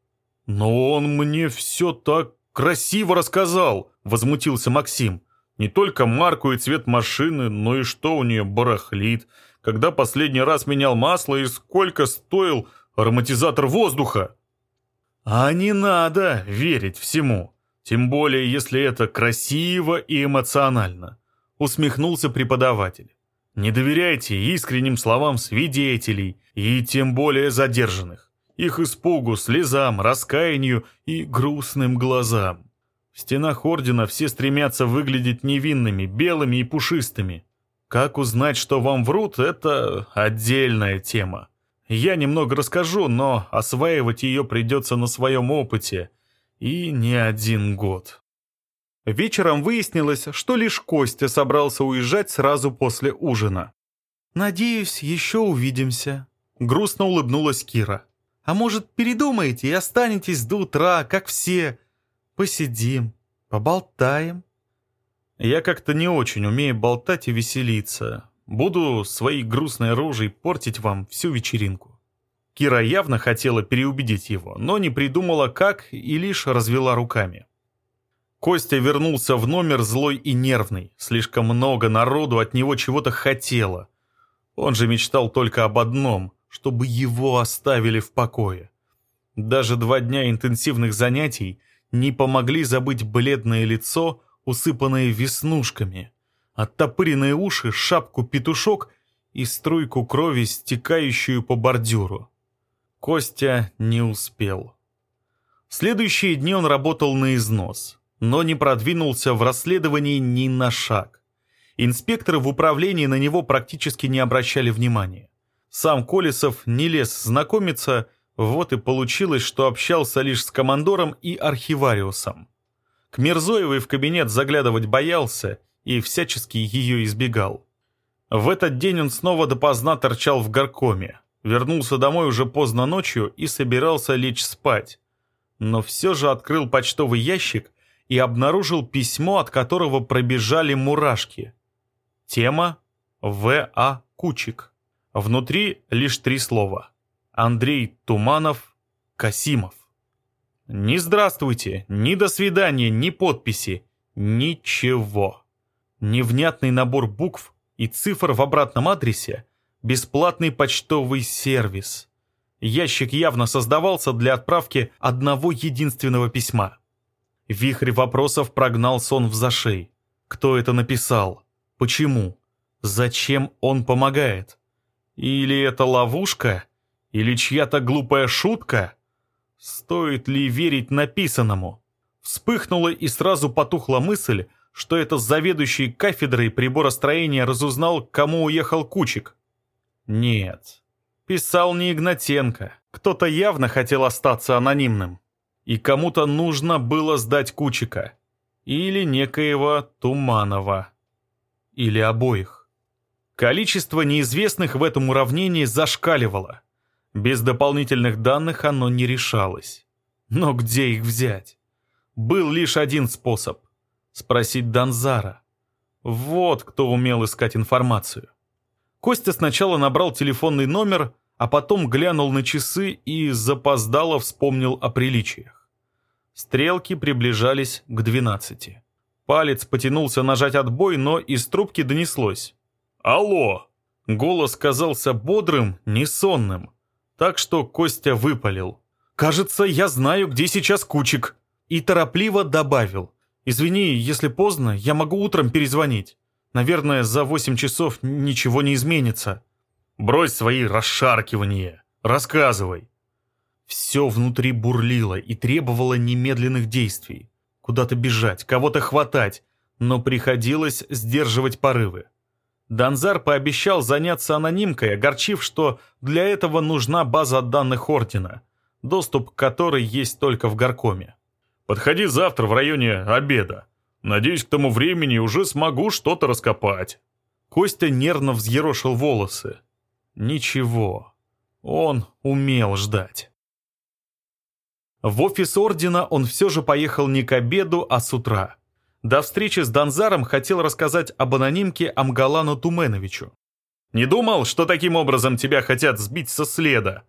«Но он мне все так красиво рассказал!» — возмутился Максим. «Не только марку и цвет машины, но и что у нее барахлит, когда последний раз менял масло и сколько стоил ароматизатор воздуха». «А не надо верить всему, тем более если это красиво и эмоционально», — усмехнулся преподаватель. «Не доверяйте искренним словам свидетелей и тем более задержанных, их испугу, слезам, раскаянию и грустным глазам. В стенах Ордена все стремятся выглядеть невинными, белыми и пушистыми. Как узнать, что вам врут, это отдельная тема. Я немного расскажу, но осваивать ее придется на своем опыте. И не один год. Вечером выяснилось, что лишь Костя собрался уезжать сразу после ужина. «Надеюсь, еще увидимся», — грустно улыбнулась Кира. «А может, передумаете и останетесь до утра, как все?» Посидим, поболтаем. Я как-то не очень умею болтать и веселиться. Буду своей грустной рожей портить вам всю вечеринку. Кира явно хотела переубедить его, но не придумала как и лишь развела руками. Костя вернулся в номер злой и нервный. Слишком много народу от него чего-то хотело. Он же мечтал только об одном, чтобы его оставили в покое. Даже два дня интенсивных занятий не помогли забыть бледное лицо, усыпанное веснушками, оттопыренные уши, шапку-петушок и струйку крови, стекающую по бордюру. Костя не успел. Следующие дни он работал на износ, но не продвинулся в расследовании ни на шаг. Инспекторы в управлении на него практически не обращали внимания. Сам Колесов не лез знакомиться, вот и получилось, что общался лишь с командором и архивариусом. К Мирзоевой в кабинет заглядывать боялся и всячески ее избегал. В этот день он снова допоздна торчал в горкоме, вернулся домой уже поздно ночью и собирался лечь спать. Но все же открыл почтовый ящик и обнаружил письмо, от которого пробежали мурашки. Тема В.А. Кучик. Внутри лишь три слова. Андрей Туманов, Касимов. Ни здравствуйте, ни до свидания, ни подписи, ничего. Невнятный набор букв и цифр в обратном адресе – бесплатный почтовый сервис. Ящик явно создавался для отправки одного единственного письма. Вихрь вопросов прогнал сон в зашей. Кто это написал? Почему? Зачем он помогает? Или это ловушка? Или чья-то глупая шутка? Стоит ли верить написанному? Вспыхнула и сразу потухла мысль, что это заведующий кафедрой приборостроения разузнал, кому уехал Кучик. Нет, писал не Игнатенко. Кто-то явно хотел остаться анонимным. И кому-то нужно было сдать Кучика. Или некоего Туманова. Или обоих. Количество неизвестных в этом уравнении зашкаливало. Без дополнительных данных оно не решалось. Но где их взять? Был лишь один способ — спросить Данзара. Вот кто умел искать информацию. Костя сначала набрал телефонный номер, а потом глянул на часы и запоздало вспомнил о приличиях. Стрелки приближались к двенадцати. Палец потянулся нажать отбой, но из трубки донеслось. «Алло!» Голос казался бодрым, несонным. Так что Костя выпалил. «Кажется, я знаю, где сейчас Кучик». И торопливо добавил. «Извини, если поздно, я могу утром перезвонить. Наверное, за восемь часов ничего не изменится». «Брось свои расшаркивания. Рассказывай». Все внутри бурлило и требовало немедленных действий. Куда-то бежать, кого-то хватать, но приходилось сдерживать порывы. Данзар пообещал заняться анонимкой, огорчив, что для этого нужна база данных Ордена, доступ к которой есть только в Горкоме. «Подходи завтра в районе обеда. Надеюсь, к тому времени уже смогу что-то раскопать». Костя нервно взъерошил волосы. Ничего. Он умел ждать. В офис Ордена он все же поехал не к обеду, а с утра. До встречи с Донзаром хотел рассказать об анонимке Амгалану Туменовичу. «Не думал, что таким образом тебя хотят сбить со следа?»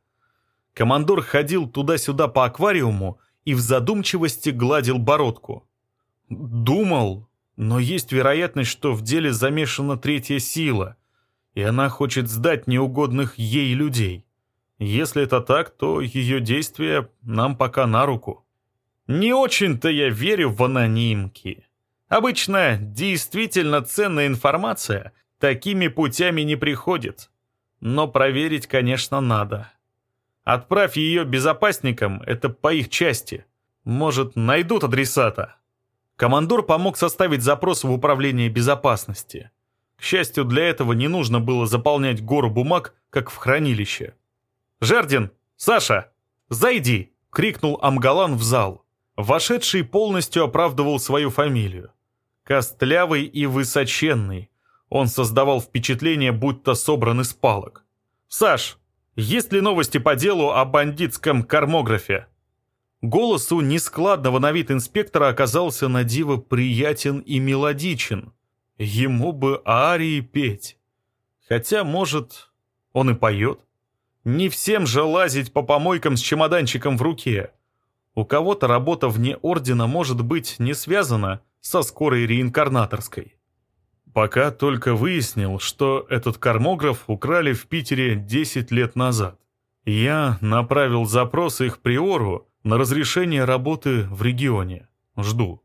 Командор ходил туда-сюда по аквариуму и в задумчивости гладил бородку. «Думал, но есть вероятность, что в деле замешана третья сила, и она хочет сдать неугодных ей людей. Если это так, то ее действия нам пока на руку». «Не очень-то я верю в анонимки», Обычно действительно ценная информация такими путями не приходит. Но проверить, конечно, надо. Отправь ее безопасникам, это по их части. Может, найдут адресата. Командор помог составить запрос в управление безопасности. К счастью, для этого не нужно было заполнять гору бумаг, как в хранилище. «Жердин! Саша! Зайди!» — крикнул Амгалан в зал. Вошедший полностью оправдывал свою фамилию. Костлявый и высоченный. Он создавал впечатление, будто собран из палок. «Саш, есть ли новости по делу о бандитском кармографе?» Голос у нескладного на вид инспектора оказался на диво приятен и мелодичен. Ему бы арии петь. Хотя, может, он и поет. Не всем же лазить по помойкам с чемоданчиком в руке. У кого-то работа вне ордена может быть не связана со скорой реинкарнаторской. Пока только выяснил, что этот кармограф украли в Питере 10 лет назад. Я направил запрос их приору на разрешение работы в регионе. Жду.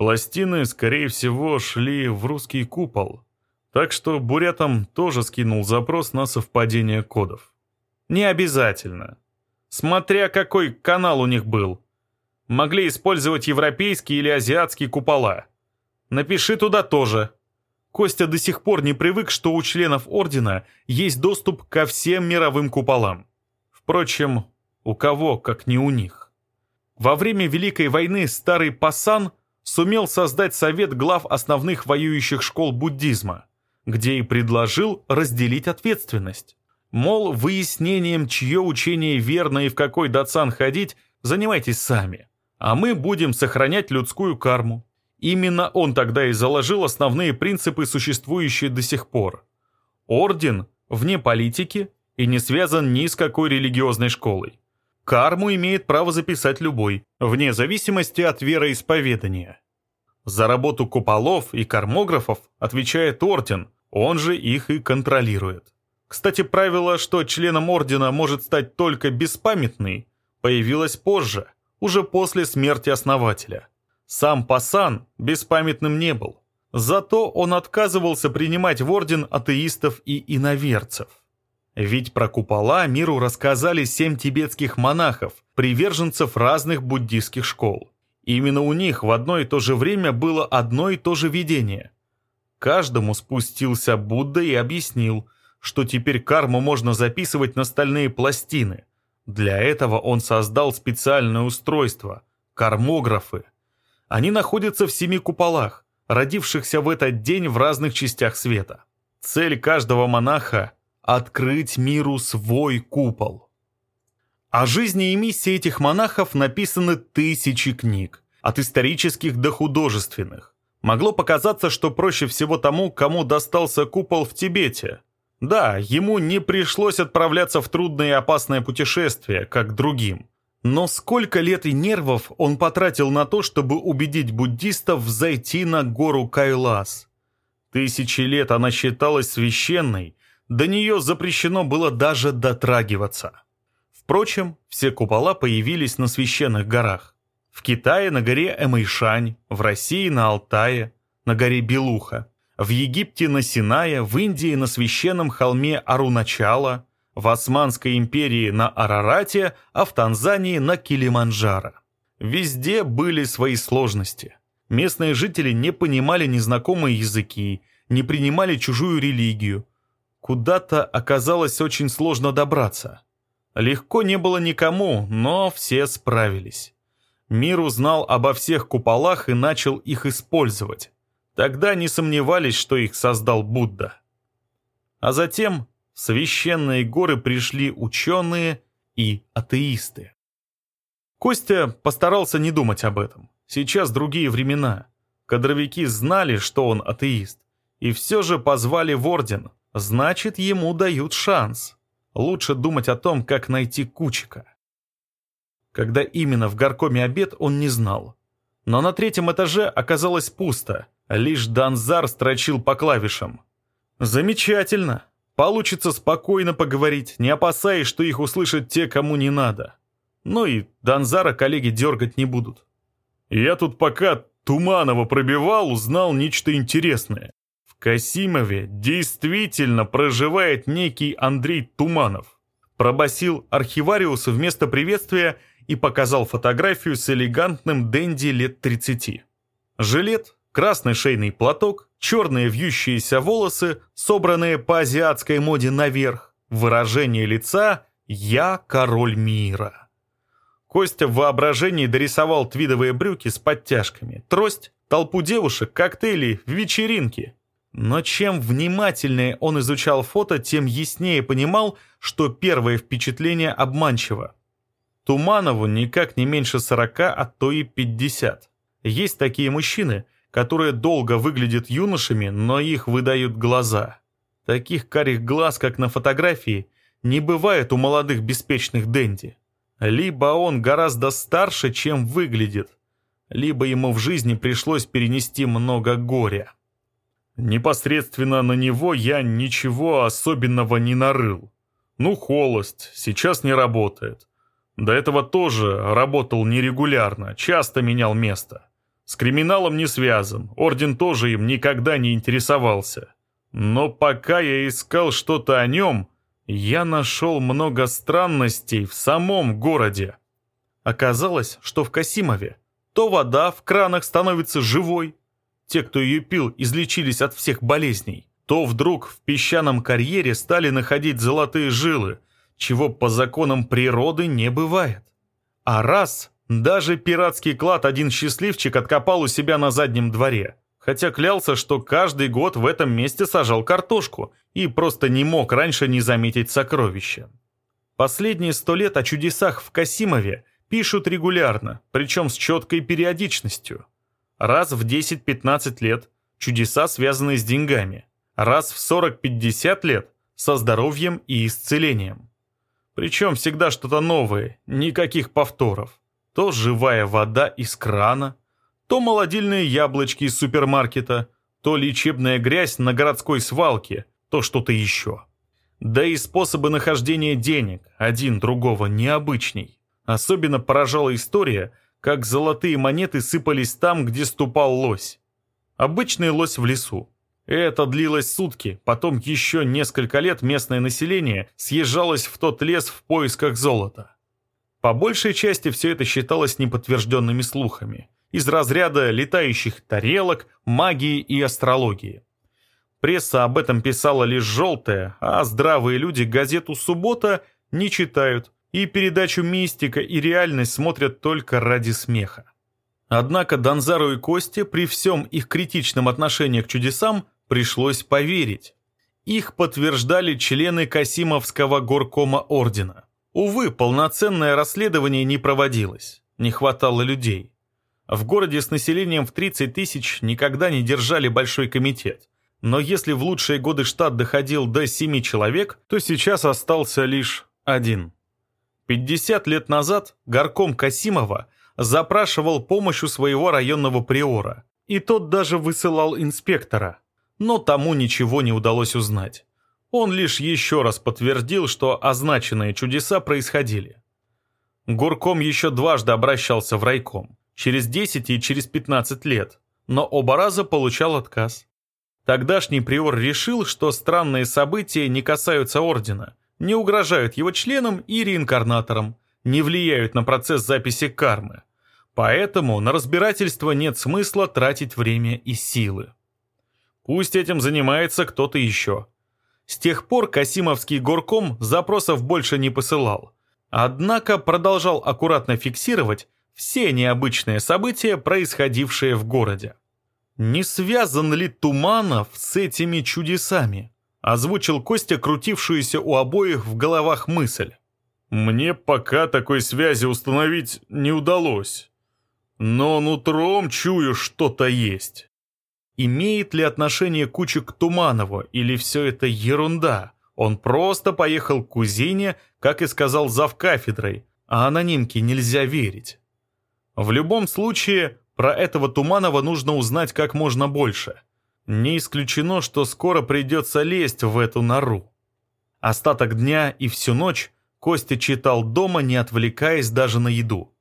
Пластины, скорее всего, шли в русский купол. Так что бурятам тоже скинул запрос на совпадение кодов. Не обязательно. Смотря какой канал у них был могли использовать европейские или азиатские купола. Напиши туда тоже. Костя до сих пор не привык, что у членов Ордена есть доступ ко всем мировым куполам. Впрочем, у кого, как не у них. Во время Великой войны старый Пасан сумел создать совет глав основных воюющих школ буддизма, где и предложил разделить ответственность. Мол, выяснением, чье учение верно и в какой дацан ходить, занимайтесь сами а мы будем сохранять людскую карму. Именно он тогда и заложил основные принципы, существующие до сих пор. Орден вне политики и не связан ни с какой религиозной школой. Карму имеет право записать любой, вне зависимости от вероисповедания. За работу куполов и кормографов отвечает орден, он же их и контролирует. Кстати, правило, что членом ордена может стать только беспамятный, появилось позже, уже после смерти основателя. Сам Пасан беспамятным не был. Зато он отказывался принимать в орден атеистов и иноверцев. Ведь про купола миру рассказали семь тибетских монахов, приверженцев разных буддийских школ. Именно у них в одно и то же время было одно и то же видение. Каждому спустился Будда и объяснил, что теперь карму можно записывать на стальные пластины. Для этого он создал специальное устройство – кармографы. Они находятся в семи куполах, родившихся в этот день в разных частях света. Цель каждого монаха – открыть миру свой купол. О жизни и миссии этих монахов написаны тысячи книг, от исторических до художественных. Могло показаться, что проще всего тому, кому достался купол в Тибете. Да, ему не пришлось отправляться в трудное и опасное путешествие, как другим. Но сколько лет и нервов он потратил на то, чтобы убедить буддистов зайти на гору Кайлас? Тысячи лет она считалась священной, до нее запрещено было даже дотрагиваться. Впрочем, все купола появились на священных горах. В Китае на горе Эмэйшань, в России на Алтае, на горе Белуха, в Египте на Синае, в Индии на священном холме Аруначала, в Османской империи на Арарате, а в Танзании на Килиманджаро. Везде были свои сложности. Местные жители не понимали незнакомые языки, не принимали чужую религию. Куда-то оказалось очень сложно добраться. Легко не было никому, но все справились. Мир узнал обо всех куполах и начал их использовать. Тогда не сомневались, что их создал Будда. А затем в священные горы пришли ученые и атеисты. Костя постарался не думать об этом. Сейчас другие времена. Кадровики знали, что он атеист, и все же позвали в орден. Значит, ему дают шанс. Лучше думать о том, как найти Кучика. Когда именно в горкоме обед, он не знал. Но на третьем этаже оказалось пусто, лишь Данзар строчил по клавишам. «Замечательно. Получится спокойно поговорить, не опасаясь, что их услышат те, кому не надо. Ну и Данзара коллеги дергать не будут». «Я тут пока Туманова пробивал, узнал нечто интересное. Касимове действительно проживает некий Андрей Туманов. Пробасил архивариус вместо приветствия и показал фотографию с элегантным денди лет 30. Жилет, красный шейный платок, черные вьющиеся волосы, собранные по азиатской моде наверх, выражение лица «Я король мира». Костя в воображении дорисовал твидовые брюки с подтяжками, трость, толпу девушек, коктейли, вечеринки – но чем внимательнее он изучал фото, тем яснее понимал, что первое впечатление обманчиво. Туманову никак не меньше 40, а то и 50. Есть такие мужчины, которые долго выглядят юношами, но их выдают глаза. Таких карих глаз, как на фотографии, не бывает у молодых беспечных денди. Либо он гораздо старше, чем выглядит, либо ему в жизни пришлось перенести много горя. Непосредственно на него я ничего особенного не нарыл. Ну, холост, сейчас не работает. До этого тоже работал нерегулярно, часто менял место. С криминалом не связан, орден тоже им никогда не интересовался. Но пока я искал что-то о нем, я нашел много странностей в самом городе. Оказалось, что в Касимове то вода в кранах становится живой, те, кто ее пил, излечились от всех болезней, то вдруг в песчаном карьере стали находить золотые жилы, чего по законам природы не бывает. А раз даже пиратский клад один счастливчик откопал у себя на заднем дворе, хотя клялся, что каждый год в этом месте сажал картошку и просто не мог раньше не заметить сокровища. Последние сто лет о чудесах в Касимове пишут регулярно, причем с четкой периодичностью. Раз в 10-15 лет чудеса, связанные с деньгами. Раз в 40-50 лет со здоровьем и исцелением. Причем всегда что-то новое, никаких повторов. То живая вода из крана, То молодильные яблочки из супермаркета, то лечебная грязь на городской свалке, то что-то еще. Да и способы нахождения денег один другого необычней. Особенно поражала история, как золотые монеты сыпались там, где ступал лось. Обычный лось в лесу. Это длилось сутки, потом еще несколько лет местное население съезжалось в тот лес в поисках золота. По большей части все это считалось неподтвержденными слухами, из разряда летающих тарелок, магии и астрологии. Пресса об этом писала лишь желтая, а здравые люди газету «Суббота» не читают и передачу «Мистика» и «Реальность» смотрят только ради смеха. Однако Донзару и Косте при всем их критичном отношении к чудесам пришлось поверить. Их подтверждали члены Касимовского горкома ордена. Увы, полноценное расследование не проводилось. Не хватало людей. В городе с населением в 30 тысяч никогда не держали большой комитет. Но если в лучшие годы штат доходил до 7 человек, то сейчас остался лишь один. 50 лет назад горком Касимова запрашивал помощь у своего районного приора, и тот даже высылал инспектора, но тому ничего не удалось узнать. Он лишь еще раз подтвердил, что означенные чудеса происходили. Горком еще дважды обращался в райком, через 10 и через 15 лет, но оба раза получал отказ. Тогдашний приор решил, что странные события не касаются ордена, не угрожают его членам и реинкарнаторам, не влияют на процесс записи кармы. Поэтому на разбирательство нет смысла тратить время и силы. Пусть этим занимается кто-то еще. С тех пор Касимовский горком запросов больше не посылал. Однако продолжал аккуратно фиксировать все необычные события, происходившие в городе. Не связан ли Туманов с этими чудесами? Озвучил Костя крутившуюся у обоих в головах мысль. «Мне пока такой связи установить не удалось. Но нутром чую, что-то есть». Имеет ли отношение Кучик к Туманову, или все это ерунда? Он просто поехал к кузине, как и сказал зав кафедрой, а анонимке нельзя верить. В любом случае, про этого Туманова нужно узнать как можно больше. Не исключено, что скоро придется лезть в эту нору. Остаток дня и всю ночь Костя читал дома, не отвлекаясь даже на еду.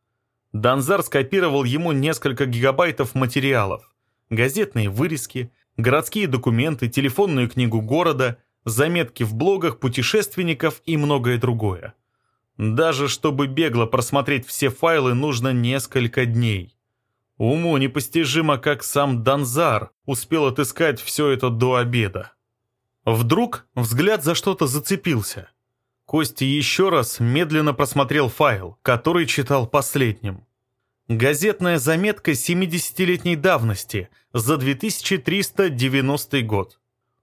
Данзар скопировал ему несколько гигабайтов материалов. Газетные вырезки, городские документы, телефонную книгу города, заметки в блогах путешественников и многое другое. Даже чтобы бегло просмотреть все файлы, нужно несколько дней. Уму непостижимо, как сам Данзар успел отыскать все это до обеда. Вдруг взгляд за что-то зацепился. Кости еще раз медленно просмотрел файл, который читал последним. Газетная заметка 70-летней давности за 2390 год.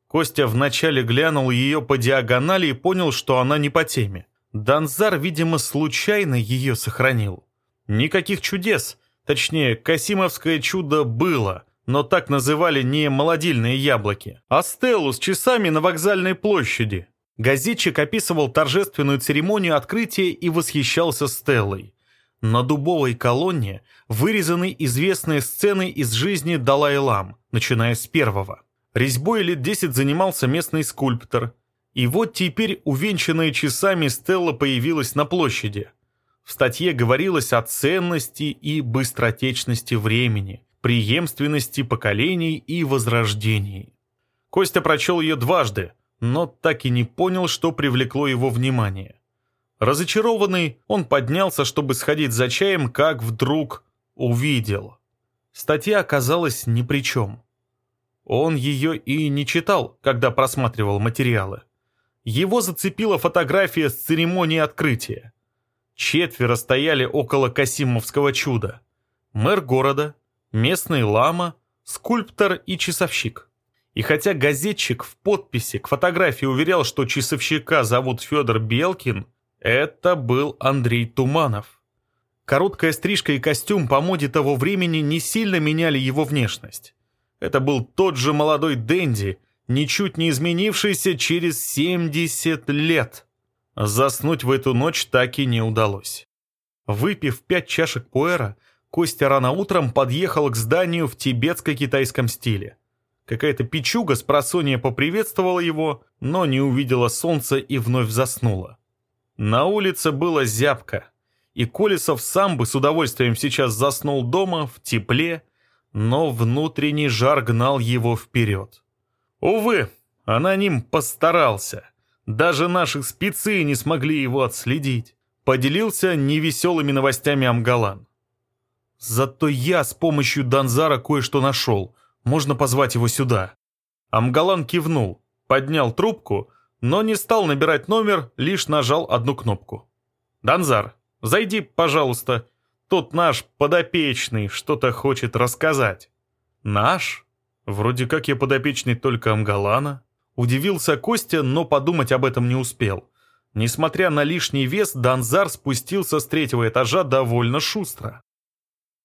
Костя вначале глянул ее по диагонали и понял, что она не по теме. Данзар, видимо, случайно ее сохранил. Никаких чудес, Точнее, Касимовское чудо было, но так называли не молодильные яблоки, а стеллу с часами на вокзальной площади. Газетчик описывал торжественную церемонию открытия и восхищался стеллой. На дубовой колонне вырезаны известные сцены из жизни Далай-Лам, начиная с первого. Резьбой лет 10 занимался местный скульптор. И вот теперь увенчанная часами стелла появилась на площади. В статье говорилось о ценности и быстротечности времени, преемственности поколений и возрождении. Костя прочел ее дважды, но так и не понял, что привлекло его внимание. Разочарованный, он поднялся, чтобы сходить за чаем, как вдруг увидел. Статья оказалась ни при чем. Он ее и не читал, когда просматривал материалы. Его зацепила фотография с церемонии открытия. Четверо стояли около Касимовского чуда. Мэр города, местный лама, скульптор и часовщик. И хотя газетчик в подписи к фотографии уверял, что часовщика зовут Федор Белкин, это был Андрей Туманов. Короткая стрижка и костюм по моде того времени не сильно меняли его внешность. Это был тот же молодой Дэнди, ничуть не изменившийся через 70 лет. Заснуть в эту ночь так и не удалось. Выпив пять чашек пуэра, Костя рано утром подъехал к зданию в тибетско-китайском стиле. Какая-то печуга с просонья поприветствовала его, но не увидела солнца и вновь заснула. На улице было зябко, и Колесов сам бы с удовольствием сейчас заснул дома, в тепле, но внутренний жар гнал его вперед. Увы, аноним постарался. Даже наши спецы не смогли его отследить. Поделился невеселыми новостями Амгалан. Зато я с помощью Данзара кое-что нашел. Можно позвать его сюда. Амгалан кивнул, поднял трубку, но не стал набирать номер, лишь нажал одну кнопку. «Данзар, зайди, пожалуйста. Тут наш подопечный что-то хочет рассказать». «Наш? Вроде как я подопечный только Амгалана». Удивился Костя, но подумать об этом не успел. Несмотря на лишний вес, Данзар спустился с третьего этажа довольно шустро.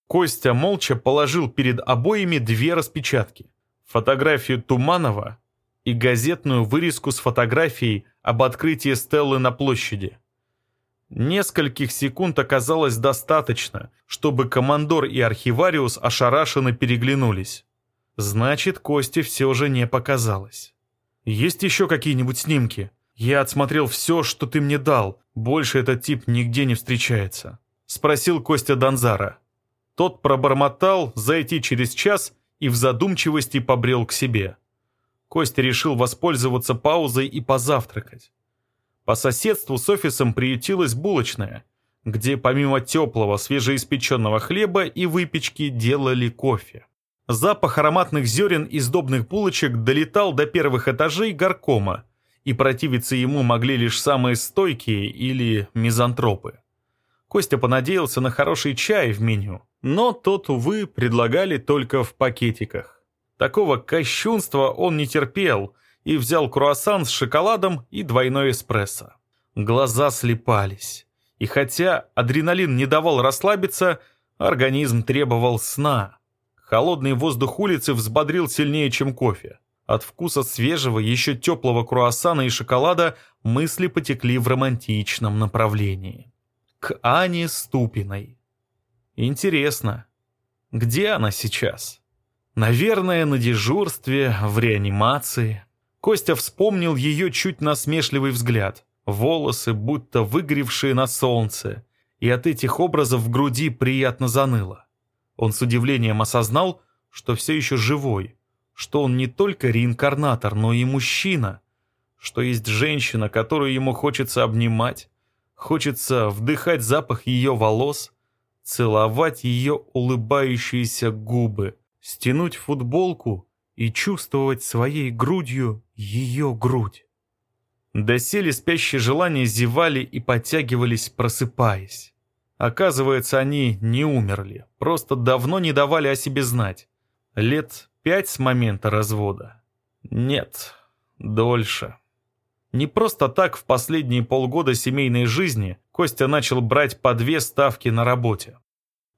Костя молча положил перед обоими две распечатки. Фотографию Туманова и газетную вырезку с фотографией об открытии Стеллы на площади. Нескольких секунд оказалось достаточно, чтобы командор и архивариус ошарашенно переглянулись. Значит, Косте все же не показалось. «Есть еще какие-нибудь снимки? Я отсмотрел все, что ты мне дал. Больше этот тип нигде не встречается», — спросил Костя Донзара. Тот пробормотал зайти через час и в задумчивости побрел к себе. Костя решил воспользоваться паузой и позавтракать. По соседству с офисом приютилась булочная, где помимо теплого свежеиспеченного хлеба и выпечки делали кофе. Запах ароматных зерен и сдобных булочек долетал до первых этажей горкома, и противиться ему могли лишь самые стойкие или мизантропы. Костя понадеялся на хороший чай в меню, но тот, увы, предлагали только в пакетиках. Такого кощунства он не терпел и взял круассан с шоколадом и двойной эспрессо. Глаза слепались. И хотя адреналин не давал расслабиться, организм требовал сна. Холодный воздух улицы взбодрил сильнее, чем кофе. От вкуса свежего, еще теплого круассана и шоколада мысли потекли в романтичном направлении к Ане Ступиной. Интересно, где она сейчас? Наверное, на дежурстве, в реанимации. Костя вспомнил ее чуть насмешливый взгляд. Волосы, будто выгоревшие на солнце. И от этих образов в груди приятно заныло. Он с удивлением осознал, что все еще живой, что он не только реинкарнатор, но и мужчина, что есть женщина, которую ему хочется обнимать, Хочется вдыхать запах ее волос, целовать ее улыбающиеся губы, стянуть футболку и чувствовать своей грудью ее грудь. Доселе спящие желания зевали и подтягивались, просыпаясь. Оказывается, они не умерли, просто давно не давали о себе знать. Лет пять с момента развода. Нет, дольше. Не просто так в последние полгода семейной жизни Костя начал брать по две ставки на работе.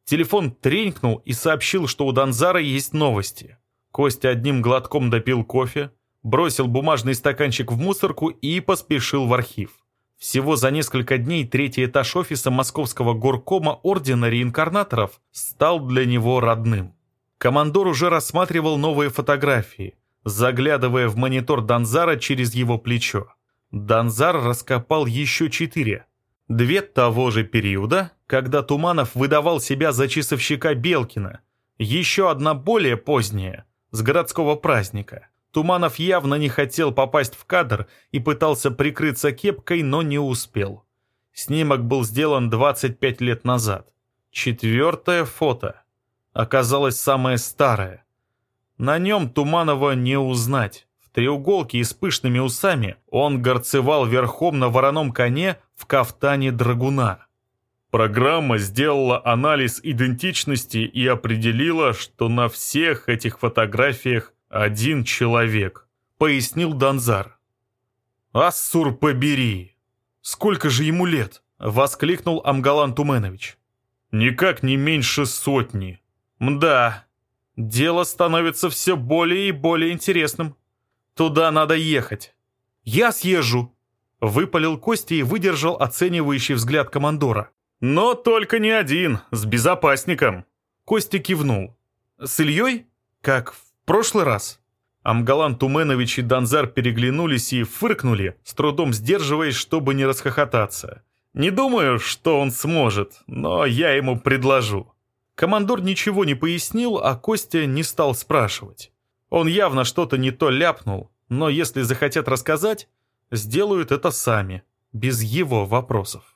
Телефон тренькнул и сообщил, что у Донзара есть новости. Костя одним глотком допил кофе, бросил бумажный стаканчик в мусорку и поспешил в архив. Всего за несколько дней третий этаж офиса Московского горкома Ордена Реинкарнаторов стал для него родным. Командор уже рассматривал новые фотографии, заглядывая в монитор Донзара через его плечо. Данзар раскопал еще четыре. Две того же периода, когда Туманов выдавал себя за часовщика Белкина. Еще одна более поздняя, с городского праздника. Туманов явно не хотел попасть в кадр и пытался прикрыться кепкой, но не успел. Снимок был сделан 25 лет назад. Четвертое фото. Оказалось самое старое. На нем Туманова не узнать треуголке и с пышными усами, он горцевал верхом на вороном коне в кафтане драгуна. Программа сделала анализ идентичности и определила, что на всех этих фотографиях один человек, пояснил Данзар. «Ассур побери! Сколько же ему лет?» — воскликнул Амгалан Туменович. «Никак не меньше сотни. Мда, дело становится все более и более интересным. Туда надо ехать. Я съезжу. Выпалил Костя и выдержал оценивающий взгляд командора. Но только не один, с безопасником. Костя кивнул. «С Ильей? Как в прошлый раз?» Амгалан Туменович и Донзар переглянулись и фыркнули, с трудом сдерживаясь, чтобы не расхохотаться. «Не думаю, что он сможет, но я ему предложу». Командор ничего не пояснил, а Костя не стал спрашивать. Он явно что-то не то ляпнул, но если захотят рассказать, сделают это сами, без его вопросов.